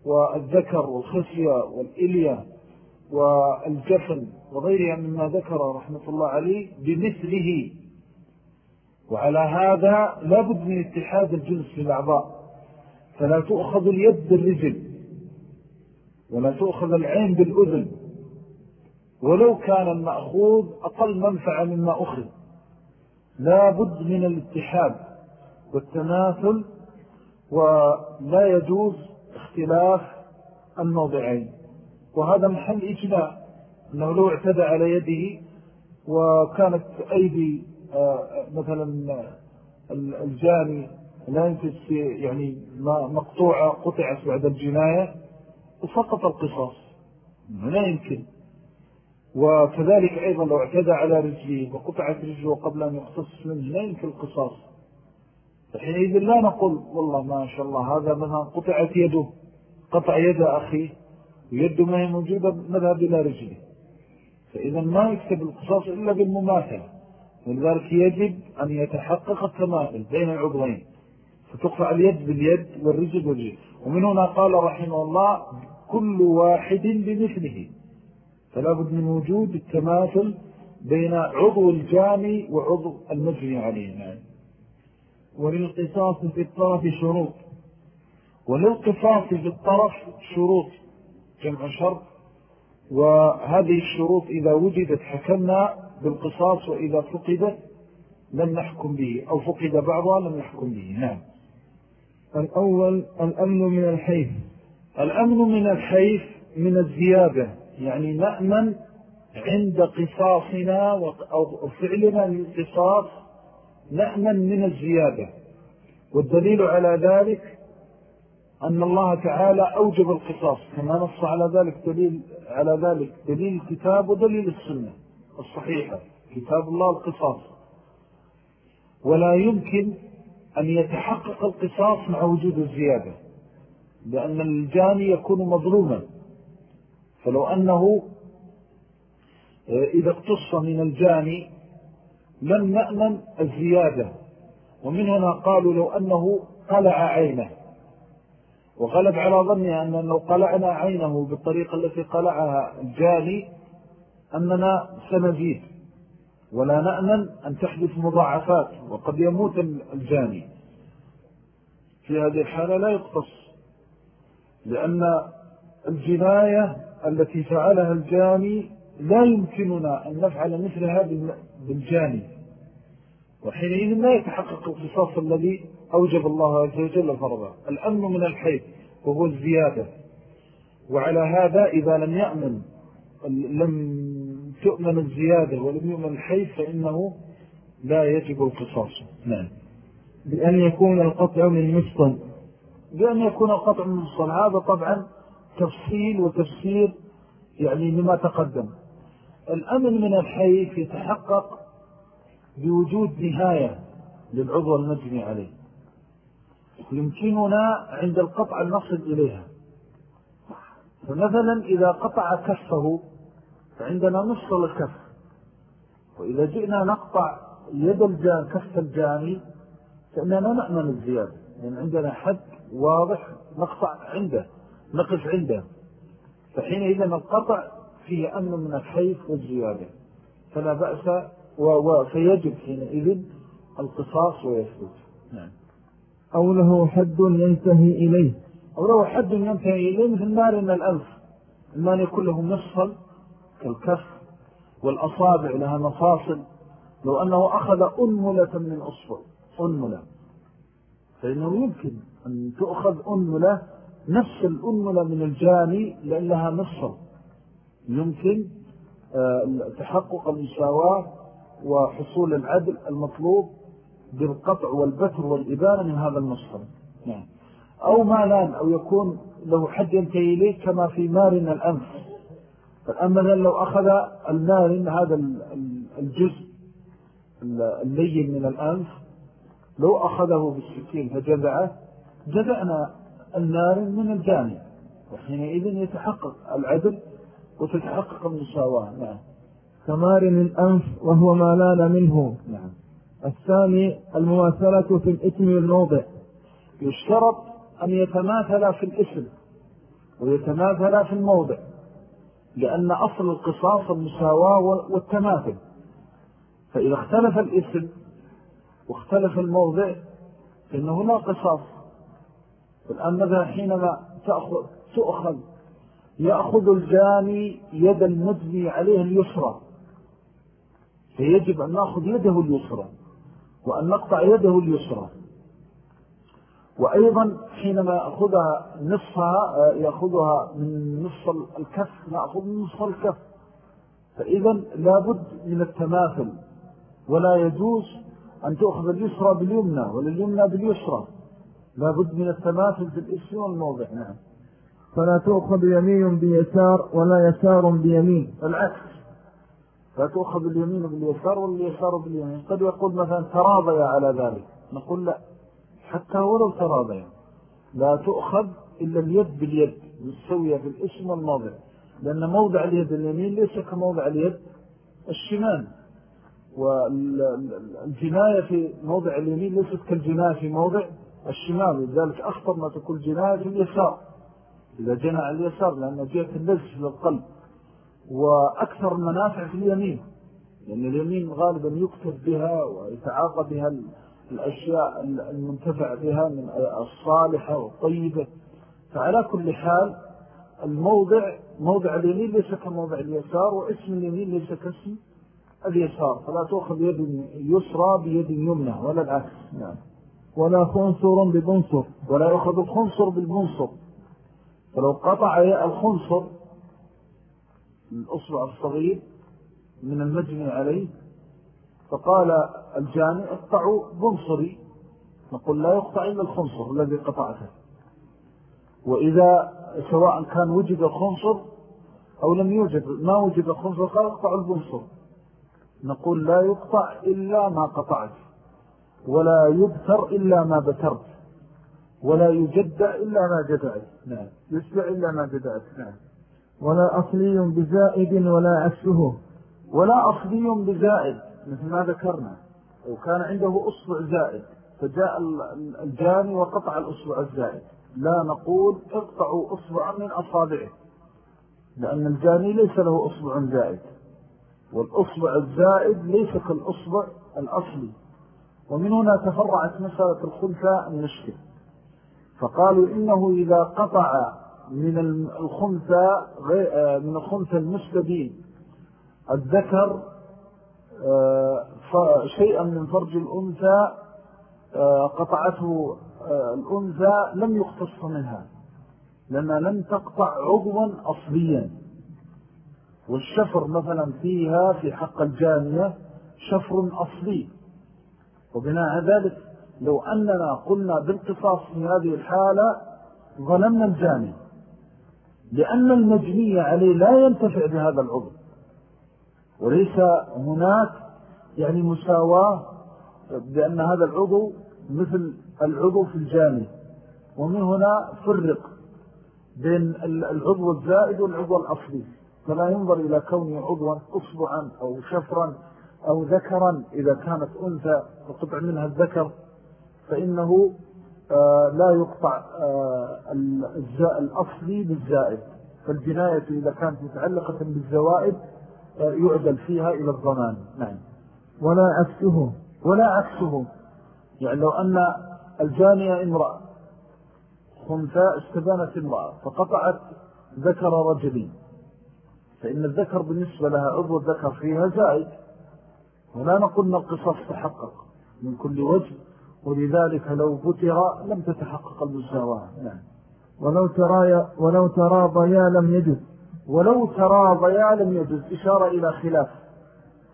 والذكر والخصية والإلية والجفن وغيرها مما ذكر رحمة الله عليه بمثله. وعلى هذا لابد من اتحاد الجنس في الأعضاء. فلا تؤخذ اليد بالرجل ولا تؤخذ العين بالأذن. ولو كان المأخوذ أقل منفعة مما أخذ. لا بد من الاتحاد والتماثل ولا يجوز اختلاف الموضعين. وهذا محل إجماع أنه لو اعتدى على يده وكانت أيدي آه، مثلا الجاني لا ينفس يعني مقطوعة قطعت بعد الجناية وسقط القصاص. لا يمكن. وكذلك أيضا لو اعتدى على رجله وقطعت رجله قبل أن يقتص منه لا يمكن القصاص. فحينئذ لا نقول والله ما شاء الله هذا مثلا قطعت يده قطع يد أخيه ويده ما هي موجودة مذهب إلى رجله. فإذا ما يكتب القصاص إلا بالمماثلة. ولذلك يجب أن يتحقق التماثل بين العضوين فتقطع اليد باليد والرجل بالرجل. ومن هنا قال رحمه الله كل واحد بمثله. فلا بد من وجود التماثل بين عضو الجاني وعضو المجري عليه. نعم. وللقصاص في الطرف شروط. وللقصاص في الطرف شروط. جمع شرط. وهذه الشروط إذا وجدت حكمنا بالقصاص وإذا فقدت لم نحكم به. أو فقد بعضها لم نحكم به. نعم. الأول الأمن من الحيث. الأمن من الحيث من الزيادة يعني نأمن عند قصاصنا أو فعلنا للقصاص نأمن من الزيادة. والدليل على ذلك أن الله تعالى أوجب القصاص كما نص على ذلك دليل على ذلك دليل الكتاب ودليل السنة الصحيحة كتاب الله القصاص. ولا يمكن أن يتحقق القصاص مع وجود الزيادة لأن الجاني يكون مظلوما. فلو أنه آه، إذا اقتص من الجاني لم نأمن الزيادة. ومن هنا قالوا لو أنه قلع عينه. وغلب على ظني أن لو قلعنا عينه بالطريقة التي قلعها الجاني أننا سنزيد. ولا نأمن أن تحدث مضاعفات وقد يموت الجاني. في هذه الحالة لا يقتص لأن الجناية التي فعلها الجاني لا يمكننا أن نفعل مثل هذا بالجاني. وحينئذ لا يتحقق القصاص الذي أوجب الله عز وجل فرضه الأمن من الحيث وهو الزيادة. وعلى هذا إذا لم يأمن لم تؤمن الزيادة ولم يؤمن الحيث فإنه لا يجب القصاص. نعم. بأن يكون القطع من مفصل بأن يكون القطع من مفصل هذا طبعا تفصيل وتفسير يعني لما تقدم. الأمن من الحيث يتحقق بوجود نهاية للعضو المجني عليه. يمكننا عند القطع أن نصل إليها. فمثلا إذا قطع كفه فعندنا نصل الكف. وإذا جئنا نقطع يد الجان كف الجاني فإننا نأمن الزيادة. لأن يعني عندنا حد واضح نقطع عنده نقف عنده. فحينئذ القطع فيه أمن من الحيف والزيادة. فلا بأس فيجب حينئذ القصاص ويثبت. نعم. أو له حد ينتهي إليه. أو له حد ينتهي إليه مثل من الألف. المال يكون له مفصل كالكف والأصابع لها مفاصل. لو أنه أخذ أنملة من أصفر أنملة. فإنه يمكن أن تؤخذ أنملة نفس الأنملة من الجاني لأن لها مفصل يمكن آه، تحقق المساواة وحصول العدل المطلوب بالقطع والبتر والإبانة من هذا المصدر نعم. أو مالان أو يكون له حد ينتهي إليه كما في مارن الأنف. فالأما لو أخذ المارن هذا الجزء اللين من الأنف لو أخذه بالسكين فجذعه جذعنا المارن من الجانب وحينئذ يتحقق العدل وتتحقق المساواة. نعم. كمارن الأنف وهو ما لأن منه. نعم. الثاني المماثلة في الإثم والموضع يشترط أن يتماثل في الإثم ويتماثل في الموضع. لأن أصل القصاص المساواة والتماثل. فإذا اختلف الإثم واختلف الموضع فإنه لا قصاص. الآن مثلا حينما تأخذ, تؤخذ؟ يأخذ الجاني يد المدني عليه اليسرى. فيجب أن نأخذ يده اليسرى. وأن نقطع يده اليسرى. وأيضا حينما يأخذها نصفها يأخذها من نصف الكف نأخذ من نصف الكف. فإذا لابد من التماثل ولا يجوز أن تأخذ اليسرى باليمنى ولا اليمنى باليسرى. لابد من التماثل في الاسم والموضع نعم. فلا تؤخذ يمين بيسار ولا يسار بيمين. العكس. لا تؤخذ اليمين باليسار واليسار باليمين. قد يقول مثلا تراضي على ذلك. نقول لا. حتى ولو تراضي لا تؤخذ إلا اليد باليد مستوية في الاسم والموضع لأن موضع اليد اليمين ليس كموضع اليد الشمال. والجناية في موضع اليمين ليست كالجناية في موضع الشمال. لذلك أخطر ما تكون جناية في اليسار. إذا جنى على اليسار لأن جهة النزش للقلب وأكثر المنافع في اليمين. لأن اليمين غالبا يكتب بها ويتعاقى بها الأشياء المنتفع بها من الصالحة والطيبة. فعلى كل حال الموضع موضع اليمين ليس كموضع اليسار واسم اليمين ليس كاسم اليسار. فلا تأخذ يد يسرى بيد يمنى ولا العكس. نعم. ولا خنصر ببنصر ولا يأخذ الخنصر بالبنصر فلو قطع الخنصر الأصبع الصغير من المجني عليه فقال الجاني اقطعوا بنصري. نقول لا يقطع إلا الخنصر الذي قطعته. وإذا سواء كان وجد الخنصر أو لم يوجد ما وجد الخنصر قال اقطعوا البنصر. نقول لا يقطع إلا ما قطعت ولا يبتر إلا ما بترت ولا يجدع إلا ما جدعت. نعم. يسبع إلا ما جدعت. نعم. ولا أصلي بزائد ولا عكسه ولا أصلي بزائد. مثل ما ذكرنا وكان عنده أصبع زائد فجاء الجاني وقطع الأصبع الزائد. لا نقول اقطعوا أصبعا من أصابعه لأن الجاني ليس له أصبع زائد. والأصبع الزائد ليس كالأصبع الأصلي. ومن هنا تفرعت مسألة الخلفة المشكل. فقالوا إنه إذا قطع من الخنثى من الخنثى المستبين الذكر آه، شيئا من فرج الأنثى آه، قطعته آه، الأنثى لم يختص منها لأنها لم تقطع عضوا أصليا. والشفر مثلا فيها في حق الجانية شفر أصلي. وبناء ذلك لو أننا قلنا بالقصاص في هذه الحالة ظلمنا الجاني. لأن المجنية عليه لا ينتفع بهذا العضو. وليس هناك يعني مساواة بأن هذا العضو مثل العضو في الجاني ومن هنا فرق بين العضو الزائد والعضو الأصلي. فلا ينظر إلى كونه عضوا أصبعا أو شفرا أو ذكرا. إذا كانت أنثى وقطع منها الذكر فإنه آه، لا يقطع آه، الأصلي بالزائد. فالجناية إذا كانت متعلقة بالزوائد يعدل فيها إلى الضمان. نعم. ولا عكسه ولا عكسه يعني لو أن الجانية امرأة خنثى استبانت امرأة فقطعت ذكر رجلين. فإن الذكر بالنسبة لها عضو الذكر فيها زائد. ولا نقول أن القصاص تحقق من كل وجه ولذلك لو بتر لم تتحقق المساواة. نعم. ولو ترى ولو تراضيا لم يجز ولو تراضيا لم يجز إشارة إلى خلاف.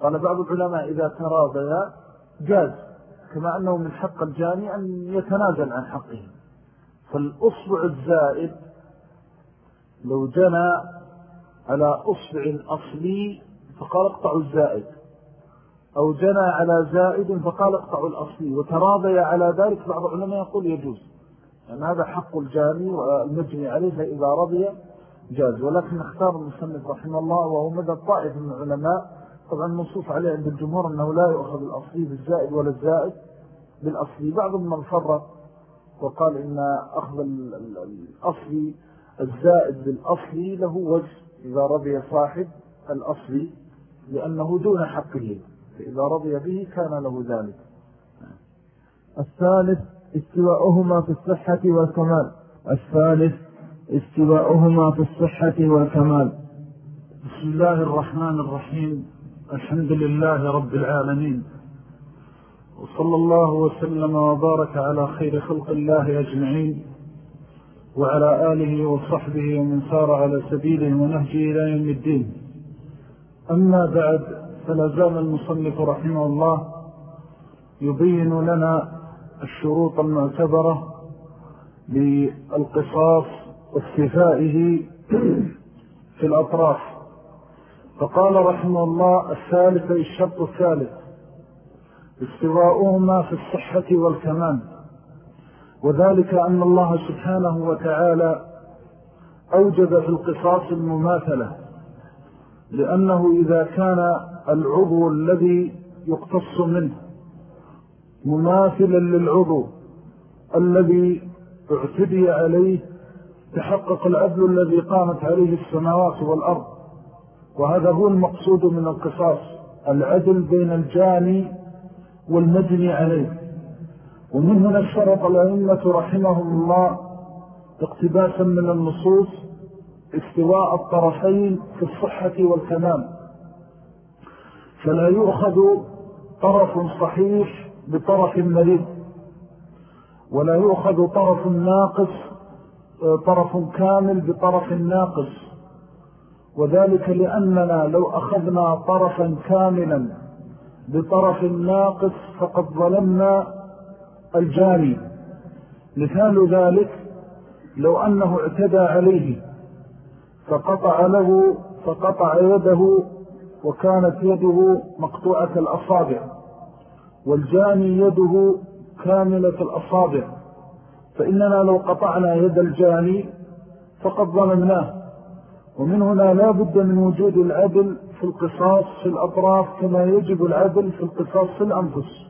قال بعض العلماء إذا تراضيا جاز كما أنه من حق الجاني أن يتنازل عن حقه. فالأصبع الزائد لو جنى على أصبع أصلي فقال اقطعوا الزائد. أو جنى على زائد فقال اقطعوا الأصلي. وتراضي على ذلك بعض العلماء يقول يجوز. يعني هذا حق الجاني والمجني عليه فإذا رضي جاز. ولكن اختار المسلم رحمه الله وهو مدى طائف من العلماء. طبعا النصوص عليه عند الجمهور أنه لا يؤخذ الأصلي بالزائد ولا الزائد بالأصلي. بعضهم من فرق وقال إن أخذ الأصلي الزائد بالأصلي له وجه إذا رضي صاحب الأصلي لأنه دون حقه فإذا رضي به كان له ذلك. الثالث استواؤهما في الصحة والكمال. الثالث استواؤهما في الصحة والكمال. بسم الله الرحمن الرحيم. الحمد لله رب العالمين. وصلى الله وسلم وبارك على خير خلق الله أجمعين وعلى آله وصحبه ومن سار على سبيله ونهجه إلى يوم الدين. أما بعد فلازال المصنف رحمه الله يبين لنا الشروط المعتبرة للقصاص واستفائه في الأطراف. فقال رحمه الله الثالث الشرط الثالث استواؤهما في الصحة والكمال. وذلك أن الله سبحانه وتعالى أوجد في القصاص المماثلة لأنه إذا كان العضو الذي يقتص منه مماثلا للعضو الذي اعتدي عليه تحقق العدل الذي قامت عليه السماوات والأرض. وهذا هو المقصود من القصاص العدل بين الجاني والمجني عليه. ومن هنا الشرط الأئمة رحمهم الله اقتباسا من النصوص استواء الطرفين في الصحة والكمال. فلا يؤخذ طرف صحيح بطرف مريض ولا يؤخذ طرف ناقص طرف كامل بطرف ناقص. وذلك لأننا لو أخذنا طرفا كاملا بطرف ناقص فقد ظلمنا الجاني. مثال ذلك لو أنه اعتدى عليه فقطع له فقطع يده وكانت يده مقطوعة الأصابع والجاني يده كاملة الأصابع. فإننا لو قطعنا يد الجاني فقد ظلمناه. ومن هنا لا بد من وجود العدل في القصاص في الأطراف كما يجب العدل في القصاص في الأنفس.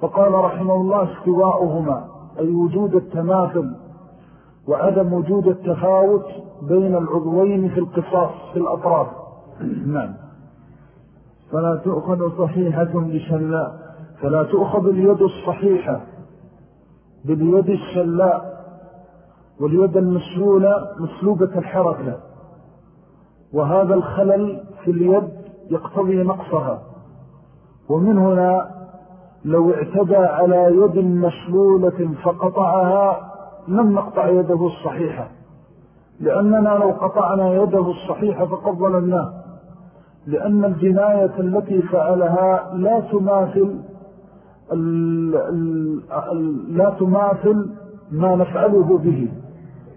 فقال رحمه الله استواؤهما أي وجود التماثل وعدم وجود التفاوت بين العضوين في القصاص في الأطراف. نعم. فلا تؤخذ صحيحة بشلاء فلا تؤخذ اليد الصحيحة. باليد الشلاء واليد المسلولة مسلوبة الحركة وهذا الخلل في اليد يقتضي نقصها. ومن هنا لو اعتدى على يد مشلولة فقطعها لم نقطع يده الصحيحة. لأننا لو قطعنا يده الصحيحة فقد ظلمناه. لأن الجناية التي فعلها لا تماثل لا تماثل ما نفعله به.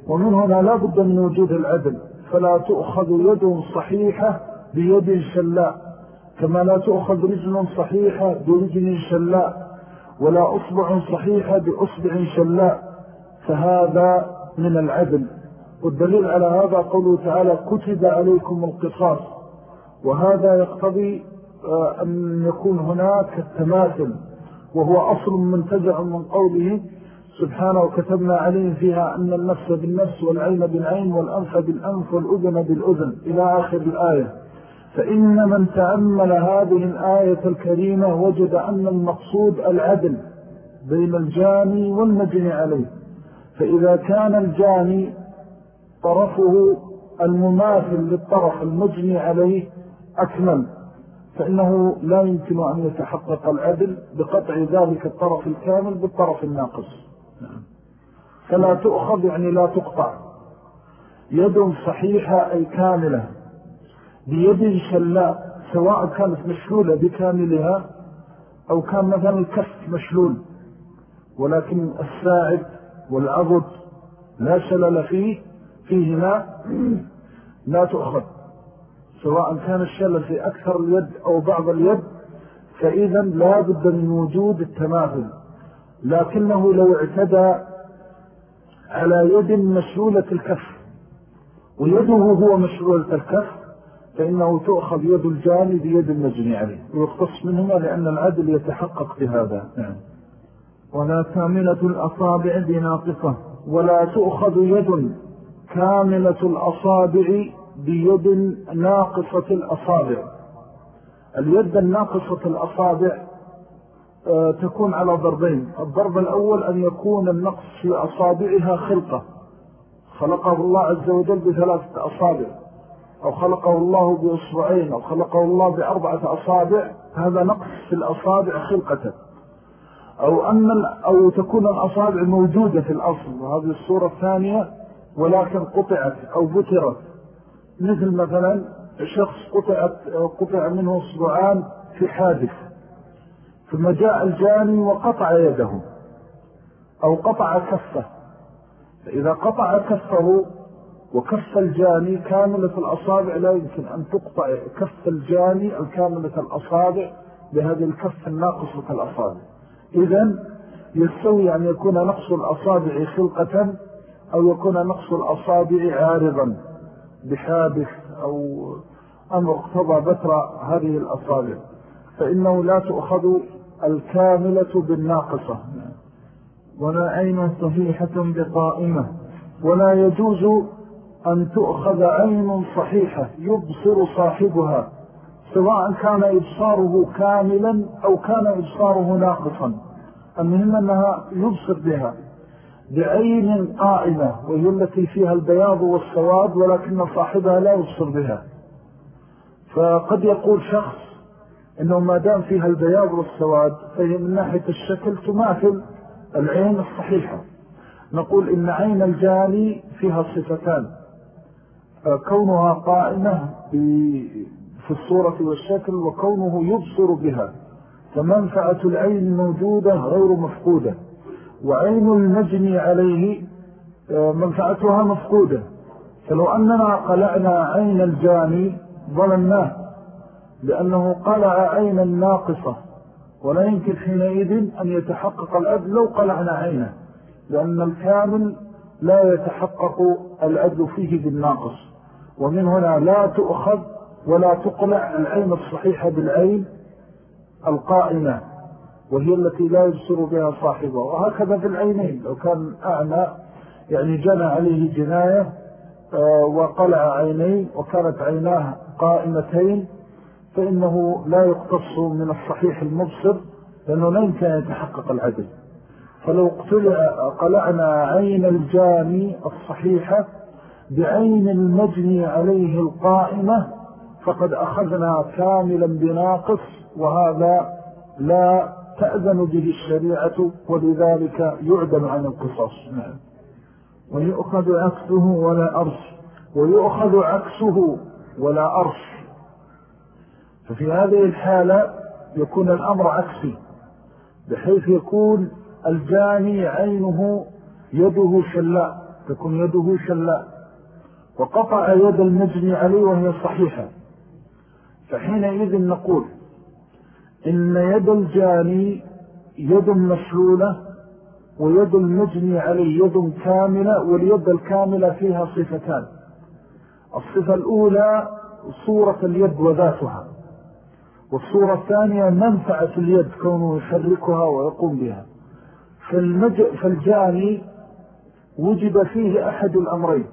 ومن هنا لا بد من وجود العدل. فلا تؤخذ يد صحيحة بيد شلاء. كما لا تؤخذ رجل صحيحة برجل شلاء. ولا أصبع صحيحة بأصبع شلاء. فهذا من العدل. والدليل على هذا قوله تعالى كتب عليكم القصاص وهذا يقتضي آه، أن يكون هناك التماثل وهو أصل منتزع من قوله سبحانه وكتبنا عليه فيها أن النفس بالنفس والعين بالعين والأنف بالأنف والأذن بالأذن إلى آخر الآية. فإن من تأمل هذه الآية الكريمة وجد أن المقصود العدل بين الجاني والمجني عليه. فإذا كان الجاني طرفه المماثل للطرف المجني عليه أكمل. فإنه لا يمكن أن يتحقق العدل بقطع ذلك الطرف الكامل بالطرف الناقص. فلا تؤخذ يعني لا تقطع. يد صحيحة أي كاملة. بيد شلاء سواء كانت مشلولة بكاملها أو كان مثلا الكف مشلول. ولكن الساعد والعضد لا شلل فيه فيهما لا تؤخذ. سواء كان الشلل في أكثر اليد أو بعض اليد فإذا لا بد من وجود التماثل. لكنه لو اعتدى على يد مشلولة الكف ويده هو مشلولة الكف فإنه تؤخذ يد الجاني بيد المجني عليه. ويقتص منهما لأن العدل يتحقق بهذا. نعم. ولا كاملة الأصابع بناقصة. ولا تؤخذ يد كاملة الأصابع بيد ناقصة الأصابع. اليد الناقصة الأصابع آه، تكون على ضربين. الضرب الأول أن يكون النقص في أصابعها خلقة. خلقه الله عز وجل بثلاثة أصابع. أو خلقه الله بأصبعين أو خلقه الله بأربعة أصابع. هذا نقص في الأصابع خلقة. أو, أن أو تكون الأصابع موجودة في الأصل. وهذه الصورة الثانية ولكن قطعت أو بترت مثل مثلا شخص قطعت قطع منه أصبعان في حادث ثم جاء الجاني وقطع يده أو قطع كفه. فإذا قطع كفه وكف الجاني كاملة الأصابع لا يمكن أن تقطع كف الجاني الكاملة الأصابع بهذه الكف الناقصة الأصابع. إذن يستوي أن يكون نقص الأصابع خلقة أو يكون نقص الأصابع عارضا. بحادث أو أمر اقتضى بتر هذه الأصابع فإنه لا تؤخذ الكاملة بالناقصة ولا عين صحيحة بقائمة ولا يجوز أن تؤخذ عين صحيحة يبصر صاحبها سواء كان إبصاره كاملا أو كان إبصاره ناقصا المهم أنها يبصر بها. بعين قائمة وهي التي فيها البياض والسواد ولكن صاحبها لا يبصر بها. فقد يقول شخص أنه ما دام فيها البياض والسواد فهي من ناحية الشكل تماثل العين الصحيحة. نقول إن عين الجاني فيها صفتان. كونها قائمة في الصورة والشكل وكونه يبصر بها. فمنفعة العين موجودة غير مفقودة. وعين المجني عليه منفعتها مفقودة. فلو أننا قلعنا عين الجاني ظلمناه لأنه قلع عينا ناقصة ولا يمكن حينئذ أن يتحقق العدل لو قلعنا عينه لأن الكامل لا يتحقق العدل فيه بالناقص. ومن هنا لا تؤخذ ولا تقلع العين الصحيحة بالعين القائمة. وهي التي لا يبصر بها صاحبه وهكذا في العينين. لو كان أعمى يعني جنى عليه جناية آه، وقلع عينيه وكانت عيناه قائمتين فإنه لا يقتص من الصحيح المبصر لأنه لا يمكن يتحقق العدل. فلو قلعنا عين الجاني الصحيحة بعين المجني عليه القائمة فقد أخذنا كاملا بناقص وهذا لا تأذن به الشريعة ولذلك يعدم عن القصص نعم. ويؤخذ عكسه ولا أرش. ويؤخذ عكسه ولا أرش. ففي هذه الحالة يكون الأمر عكسي بحيث يكون الجاني عينه يده شلاء تكون يده شلاء. وقطع يد المجني عليه وهي صحيحة. فحينئذ نقول إن يد الجاني يد مشلولة ويد المجني عليه يد كاملة واليد الكاملة فيها صفتان. الصفة الأولى صورة اليد وذاتها والصورة الثانية منفعة اليد كونه يحركها ويقوم بها. فالمج... فالجاني وجد فيه أحد الأمرين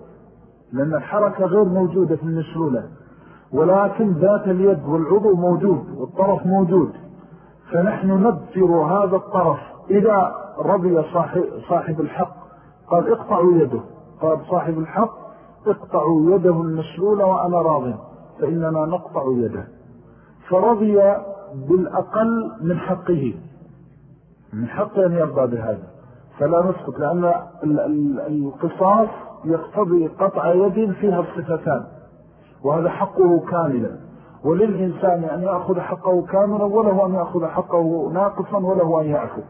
لأن الحركة غير موجودة في المشلولة. ولكن ذات اليد والعضو موجود والطرف موجود. فنحن نبتر هذا الطرف. إذا رضي صاحب, الحق قال اقطعوا يده. قال صاحب الحق اقطعوا يده المشلولة وأنا راضي فإننا نقطع يده. فرضي بالأقل من حقه. من حقه أن يرضى بهذا. فلا نسكت لأن القصاص يقتضي قطع يد فيها الصفتان وهذا حقه كاملا. وللإنسان أن يأخذ حقه كاملا وله أن يأخذ حقه ناقصا وله أن يعفو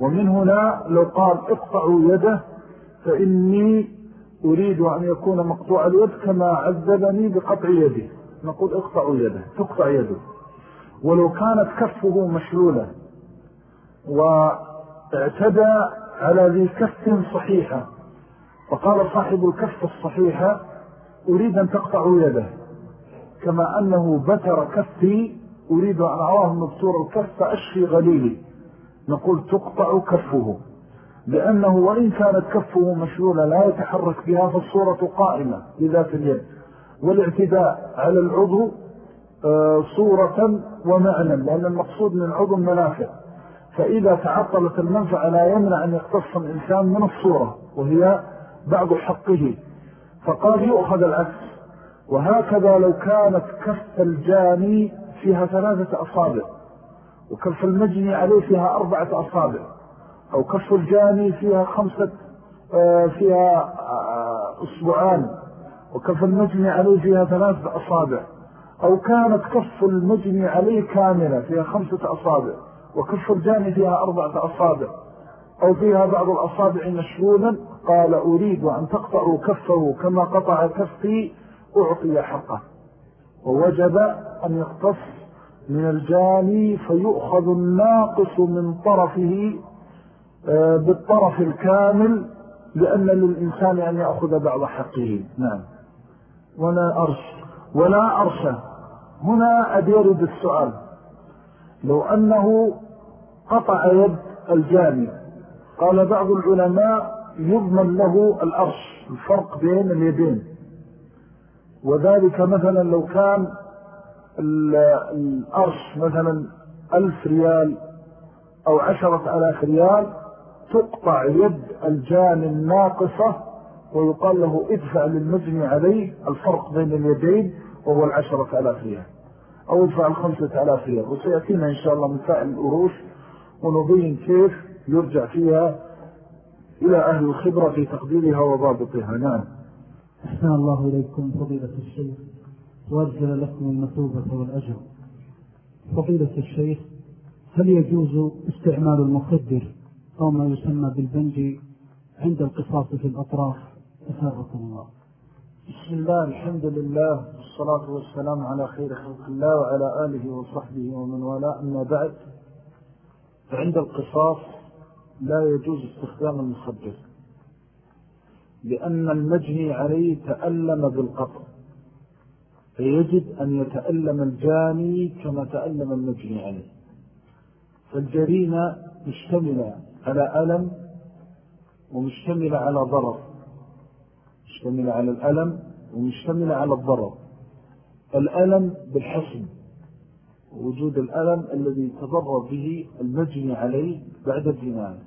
ومن هنا لو قال اقطعوا يده فإني أريد أن يكون مقطوع اليد كما عذبني بقطع يدي. نقول اقطعوا يده تقطع يده. ولو كانت كفه مشلولة واعتدى على ذي كف صحيحة فقال صاحب الكف الصحيحة أريد أن تقطعوا يده. كما أنه بتر كفي أريد أن أراه مبتور الكف فأشفي غليلي. نقول تقطع كفه. لأنه وإن كانت كفه مشلولة لا يتحرك بها فالصورة قائمة لذات اليد. والاعتداء على العضو آه، صورة ومعنى لأن المقصود من العضو المنافع. فإذا تعطلت المنفعة لا يمنع أن يقتص الإنسان من الصورة وهي بعض حقه. فقال يؤخذ العكس. وهكذا لو كانت كف الجاني فيها ثلاثة أصابع وكف المجني عليه فيها أربعة أصابع أو كف الجاني فيها خمسة آه، فيها آه، أسبوعان وكف المجني عليه فيها ثلاثة أصابع. أو كانت كف المجني عليه كاملة فيها خمسة أصابع وكف الجاني فيها أربعة أصابع أو فيها بعض الأصابع مشغولا قال أريد أن تقطعوا كفه كما قطع كفي أعطي حقه. ووجب أن يقتص من الجاني فيؤخذ الناقص من طرفه آه، بالطرف الكامل لأن للإنسان أن يأخذ بعض حقه. نعم. ولا أرش ولا أرش. هنا أديرد السؤال لو أنه قطع يد الجاني قال بعض العلماء يضمن له الأرش الفرق بين اليدين. وذلك مثلا لو كان الأرش مثلا ألف ريال أو عشرة ألاف ريال تقطع يد الجاني الناقصة ويقال له ادفع للمجني عليه الفرق بين اليدين وهو العشرة ألاف ريال. أو ادفع الخمسة ألاف ريال. وسيأتينا إن شاء الله فائل الأروش ونبين كيف يرجع فيها إلى أهل الخبرة في تقديرها وضابطها. نعم. أحسن الله إليكم فضيلة الشيخ. وأجل لكم المثوبة والأجر. فضيلة الشيخ هل يجوز استعمال المخدر أو ما يسمى بالبنجي عند القصاص في الأطراف؟ أسابقكم الله. بسم الله الحمد لله والصلاة والسلام على خير خلق الله وعلى آله وصحبه ومن ولا أما بعد فعند القصاص لا يجوز استخدام المخدر لأن المجني عليه تألم بالقطع فيجب أن يتألم الجاني كما تألم المجني عليه. فالجريمة مشتملة على ألم ومشتملة على ضرر مشتملة على الألم ومشتملة على الضرر. الألم بالحسن وجود الألم الذي تضرر به المجني عليه بعد الجنان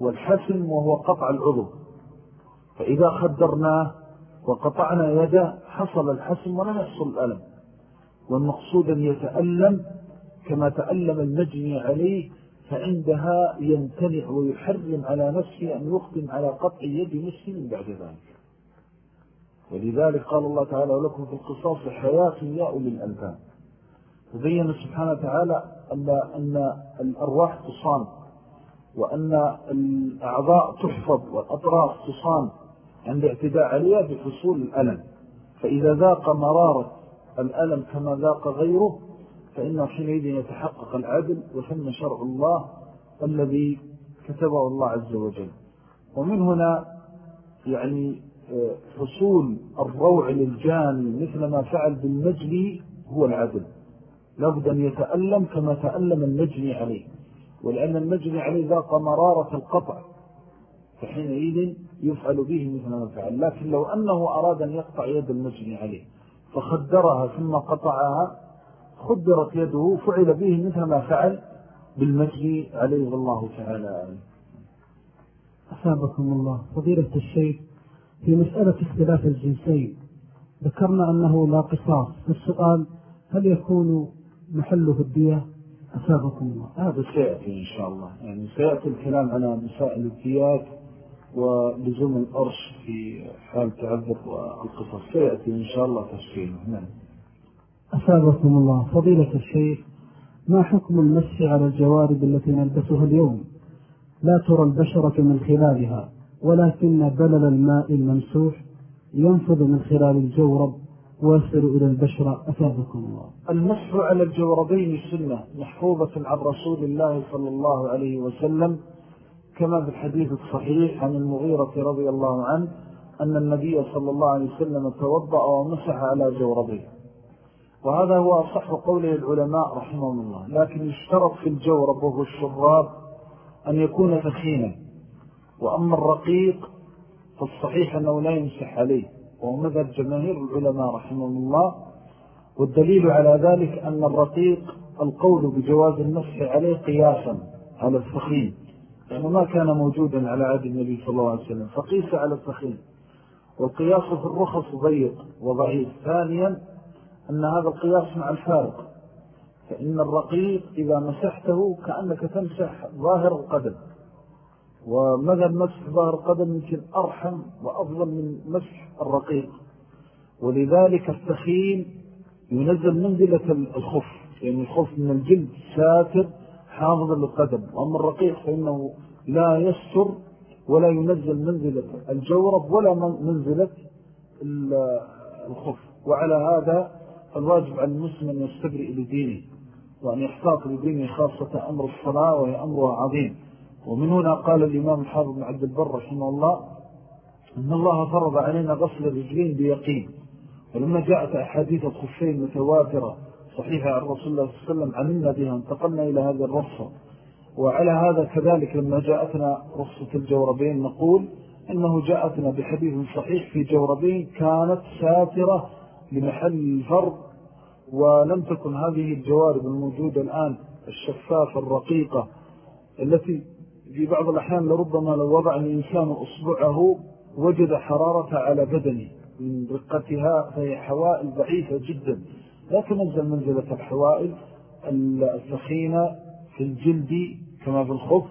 والحسن وهو قطع العضو. فإذا خدرناه وقطعنا يده حصل الحسن ولم يحصل الألم. والمقصود أن يتألم كما تألم المجني عليه فعندها يمتنع ويحرم على نفسه أن يقدم على قطع يد مسلم بعد ذلك. ولذلك قال الله تعالى ولكم في القصاص حياة يا أولي الألباب. وبين سبحانه وتعالى أن, أن الأرواح تصان وأن الأعضاء تحفظ والأطراف تصان عند اعتداء عليها بحصول الألم. فإذا ذاق مرارة الألم كما ذاق غيره فإنه حينئذ يتحقق العدل وثم شرع الله الذي كتبه الله عز وجل. ومن هنا يعني آه، حصول الروع للجاني مثل ما فعل بالمجلي هو العدل. لابد أن يتألم كما تألم المجني عليه ولأن المجني عليه ذاق مرارة القطع فحينئذ يفعل به مثل ما فعل. لكن لو أنه أراد أن يقطع يد المجني عليه فخدرها ثم قطعها خدرت يده فعل به مثل ما فعل بالمجني عليه الله تعالى. أسابكم الله. فضيلة الشيخ في مسألة اختلاف الجنسين ذكرنا أنه لا قصاص. السؤال هل يكون محله الدية. أسابكم الله. هذا سيأتي إن شاء الله. يعني سيأتي الكلام على مسائل الديات ولزوم الأرش في حال تعذر والقصص. سيأتي إن شاء الله تفسير نعم. الله. فضيلة الشيخ ما حكم المسح على الجوارب التي نلبسها اليوم؟ لا ترى البشرة من خلالها ولكن بلل الماء الممسوح ينفذ من خلال الجورب ويصل إلى البشرة أفادكم الله. المسح على الجوربين سنة محفوظة عن رسول الله صلى الله عليه وسلم كما في الحديث الصحيح عن المغيرة رضي الله عنه أن النبي صلى الله عليه وسلم توضأ ومسح على جوربيه وهذا هو صح قوله العلماء رحمهم الله. لكن يشترط في الجورب وهو الشراب أن يكون ثخينا. وأما الرقيق فالصحيح أنه لا يمسح عليه. وهو مذهب جماهير العلماء رحمهم الله والدليل على ذلك أن الرقيق القول بجواز المسح عليه قياسا على الثخين لأنه ما كان موجودا على عهد النبي صلى الله عليه وسلم فقيس على الثخين والقياس في الرخص ضيق وضعيف. ثانيا أن هذا القياس مع الفارق فإن الرقيق إذا مسحته كأنك تمسح ظاهر القدم. وماذا مسح ظاهر القدم يمكن أرحم وأفضل من مسح الرقيق. ولذلك التخين ينزل منزلة الخف يعني الخف من الجلد ساتر حافظ للقدم. وأما الرقيق فإنه لا يستر ولا ينزل منزلة الجورب ولا منزلة الخف. وعلى هذا الواجب على المسلم أن يستبرئ لدينه وأن يحتاط لدينه خاصة أمر الصلاة وهي أمرها عظيم. ومن هنا قال الإمام الحافظ بن عبد البر رحمه الله أن الله فرض علينا غسل الرجلين بيقين ولما جاءت أحاديث الخفين متواترة صحيحة عن رسول الله صلى الله عليه وسلم عملنا بها انتقلنا إلى هذا الرصة وعلى هذا كذلك لما جاءتنا رصة الجوربين نقول إنه جاءتنا بحديث صحيح في جوربين كانت ساترة لمحل الفرض ولم تكن هذه الجوارب الموجودة الآن الشفافة الرقيقة التي في بعض الأحيان لربما لو وضع الإنسان أصبعه وجد حرارة على بدنه من رقتها فهي حوائل ضعيفة جدا. لا تنزل منزلة الحوائل الثخينة في الجلد كما في الخف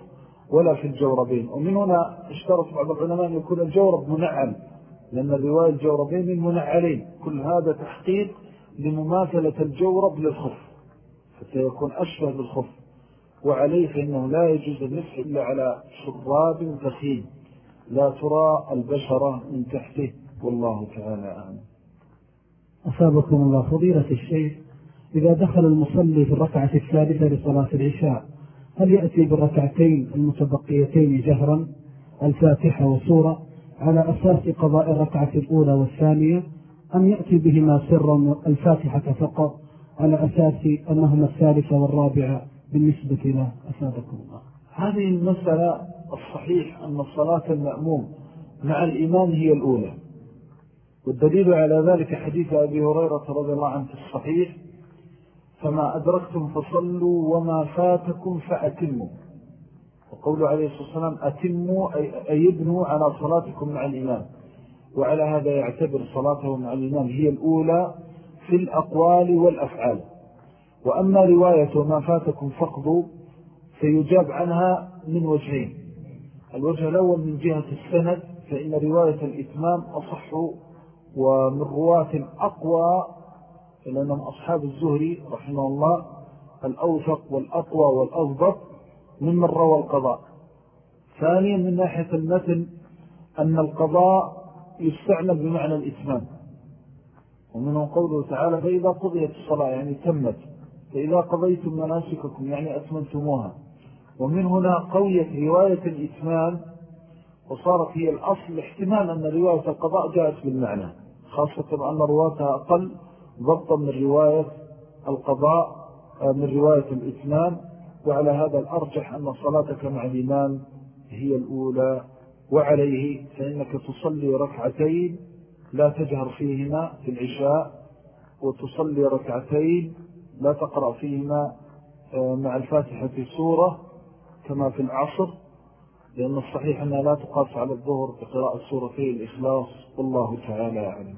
ولا في الجوربين. ومن هنا اشترط بعض العلماء أن يكون الجورب منعل لأن الرواية الجوربين منعلين. كل هذا تحقيق لمماثلة الجورب للخف حتى يكون أشبه بالخف. وعليه فإنه لا يجوز المسح إلا على شراب ثخين لا ترى البشرة من تحته. والله تعالى أعلم. أصابكم الله فضيلة الشيخ. إذا دخل المصلي في الركعة الثالثة لصلاة العشاء هل يأتي بالركعتين المتبقيتين جهرا؟ الفاتحة وسورة على أساس قضاء الركعة الأولى والثانية أم يأتي بهما سرا الفاتحة فقط على أساس أنهما الثالثة والرابعة؟ بالنسبة له أسابكم الله. هذه المسألة الصحيح أن الصلاة المأموم مع الإمام هي الأولى. والدليل على ذلك حديث أبي هريرة رضي الله عنه في الصحيح فما أدركتم فصلوا وما فاتكم فأتموا. وقول عليه الصلاة والسلام أتموا أي ابنوا على صلاتكم مع الإمام. وعلى هذا يعتبر صلاته مع الإمام هي الأولى في الأقوال والأفعال. وأما رواية ما فاتكم فقضوا فيجاب عنها من وجهين. الوجه الأول من جهة السند فإن رواية الإتمام أصح ومن رواة أقوى لأنهم أصحاب الزهري رحمه الله الأوثق والأقوى والأضبط ممن روى القضاء. ثانيا من ناحية المثل أن القضاء يستعمل بمعنى الإتمام. ومنه قوله تعالى فإذا قضيت الصلاة يعني تمت. فإذا قضيتم مناسككم يعني أتمنتموها ومن هنا قوية رواية الإتمام وصارت هي الأصل احتمال أن رواية القضاء جاءت بالمعنى خاصة أن رواتها أقل ضبطا من رواية القضاء آه، من رواية الإتمام. وعلى هذا الأرجح أن صلاتك مع الإمام هي الأولى. وعليه فإنك تصلي ركعتين لا تجهر فيهما في العشاء وتصلي ركعتين لا تقرأ فيهما آه، مع الفاتحة سورة كما في العصر لأن الصحيح أنها لا تقاس على الظهر بقراءة سورتين الإخلاص والله تعالى أعلم.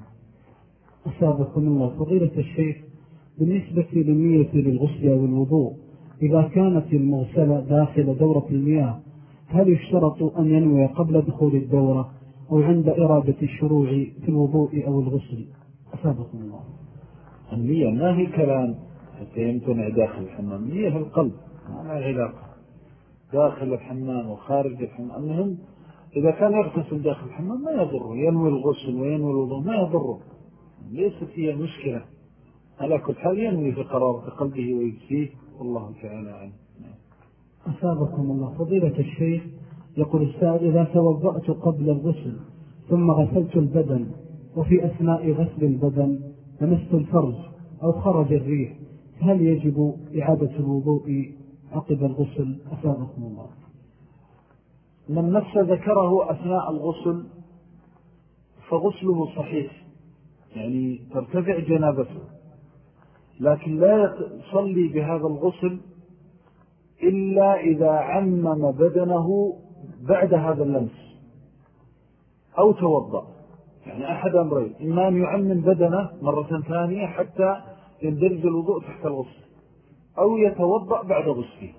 أصابكم الله فضيلة الشيخ بالنسبة للنية للغسل والوضوء إذا كانت المغسلة داخل دورة المياه هل يشترط أن ينوي قبل دخول الدورة أو عند إرادة الشروع في الوضوء أو الغسل؟ أصابكم الله. النية ما هي كلام حتى يمتنع داخل الحمام. في القلب ما علاقة. داخل الحمام وخارج الحمام. المهم إذا كان يغتسل داخل الحمام ما يضره. ينوي الغسل وينوي الوضوء ما يضره. ليست هي مشكلة. على كل حال ينوي في قرارة قلبه ويكسيه والله تعالى عنه أصابكم الله فضيلة الشيخ. يقول السائل إذا توضأت قبل الغسل ثم غسلت البدن وفي أثناء غسل البدن لمست الفرج أو خرج الريح هل يجب إعادة الوضوء عقب الغسل؟ أفادكم الله. من نفس ذكره أثناء الغسل فغسله صحيح يعني ترتفع جنابته. لكن لا يصلي بهذا الغسل إلا إذا عمم بدنه بعد هذا اللمس أو توضأ. يعني أحد أمرين إما أن يعمم بدنه مرة ثانية حتى يندرج الوضوء تحت الغسل أو يتوضأ بعد غسله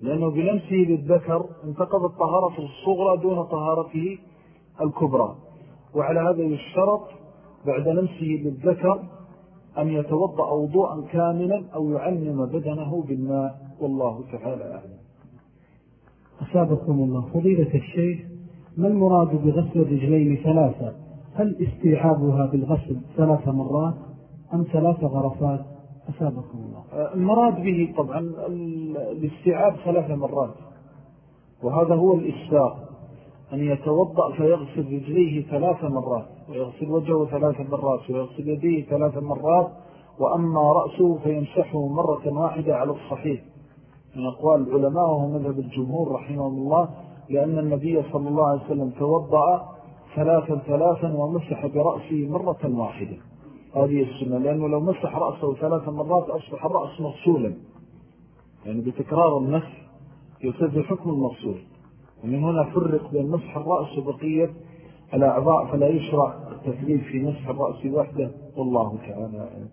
لأنه بلمسه للذكر انتقضت طهارته الصغرى دون طهارته الكبرى. وعلى هذا يشترط بعد لمسه للذكر أن يتوضأ وضوءا كاملا أو يعلم بدنه بالماء. والله تعالى أعلم. أسابقكم الله. فضيلة الشيخ ما المراد بغسل الرجلين ثلاثة؟ هل استيعابها بالغسل ثلاث مرات؟ أم ثلاث غرفات؟ أسابقكم الله. المراد به طبعا الاستيعاب ثلاث مرات. وهذا هو الإسباق أن يتوضأ فيغسل رجليه ثلاث مرات ويغسل وجهه ثلاث مرات ويغسل يديه ثلاث مرات وأما رأسه فيمسحه مرة واحدة على الصحيح. من أقوال العلماء وهو مذهب الجمهور رحمه الله لأن النبي صلى الله عليه وسلم توضأ ثلاثا ثلاثا ومسح برأسه مرة واحدة. هذه السنة لأنه لو مسح رأسه ثلاث مرات أصبح الرأس مغسولا يعني بتكرار المسح يسد حكم المغسول ومن هنا فرق بين مسح الرأس وبقية الأعضاء فلا يشرع التثليل في مسح الرأس وحده. والله تعالى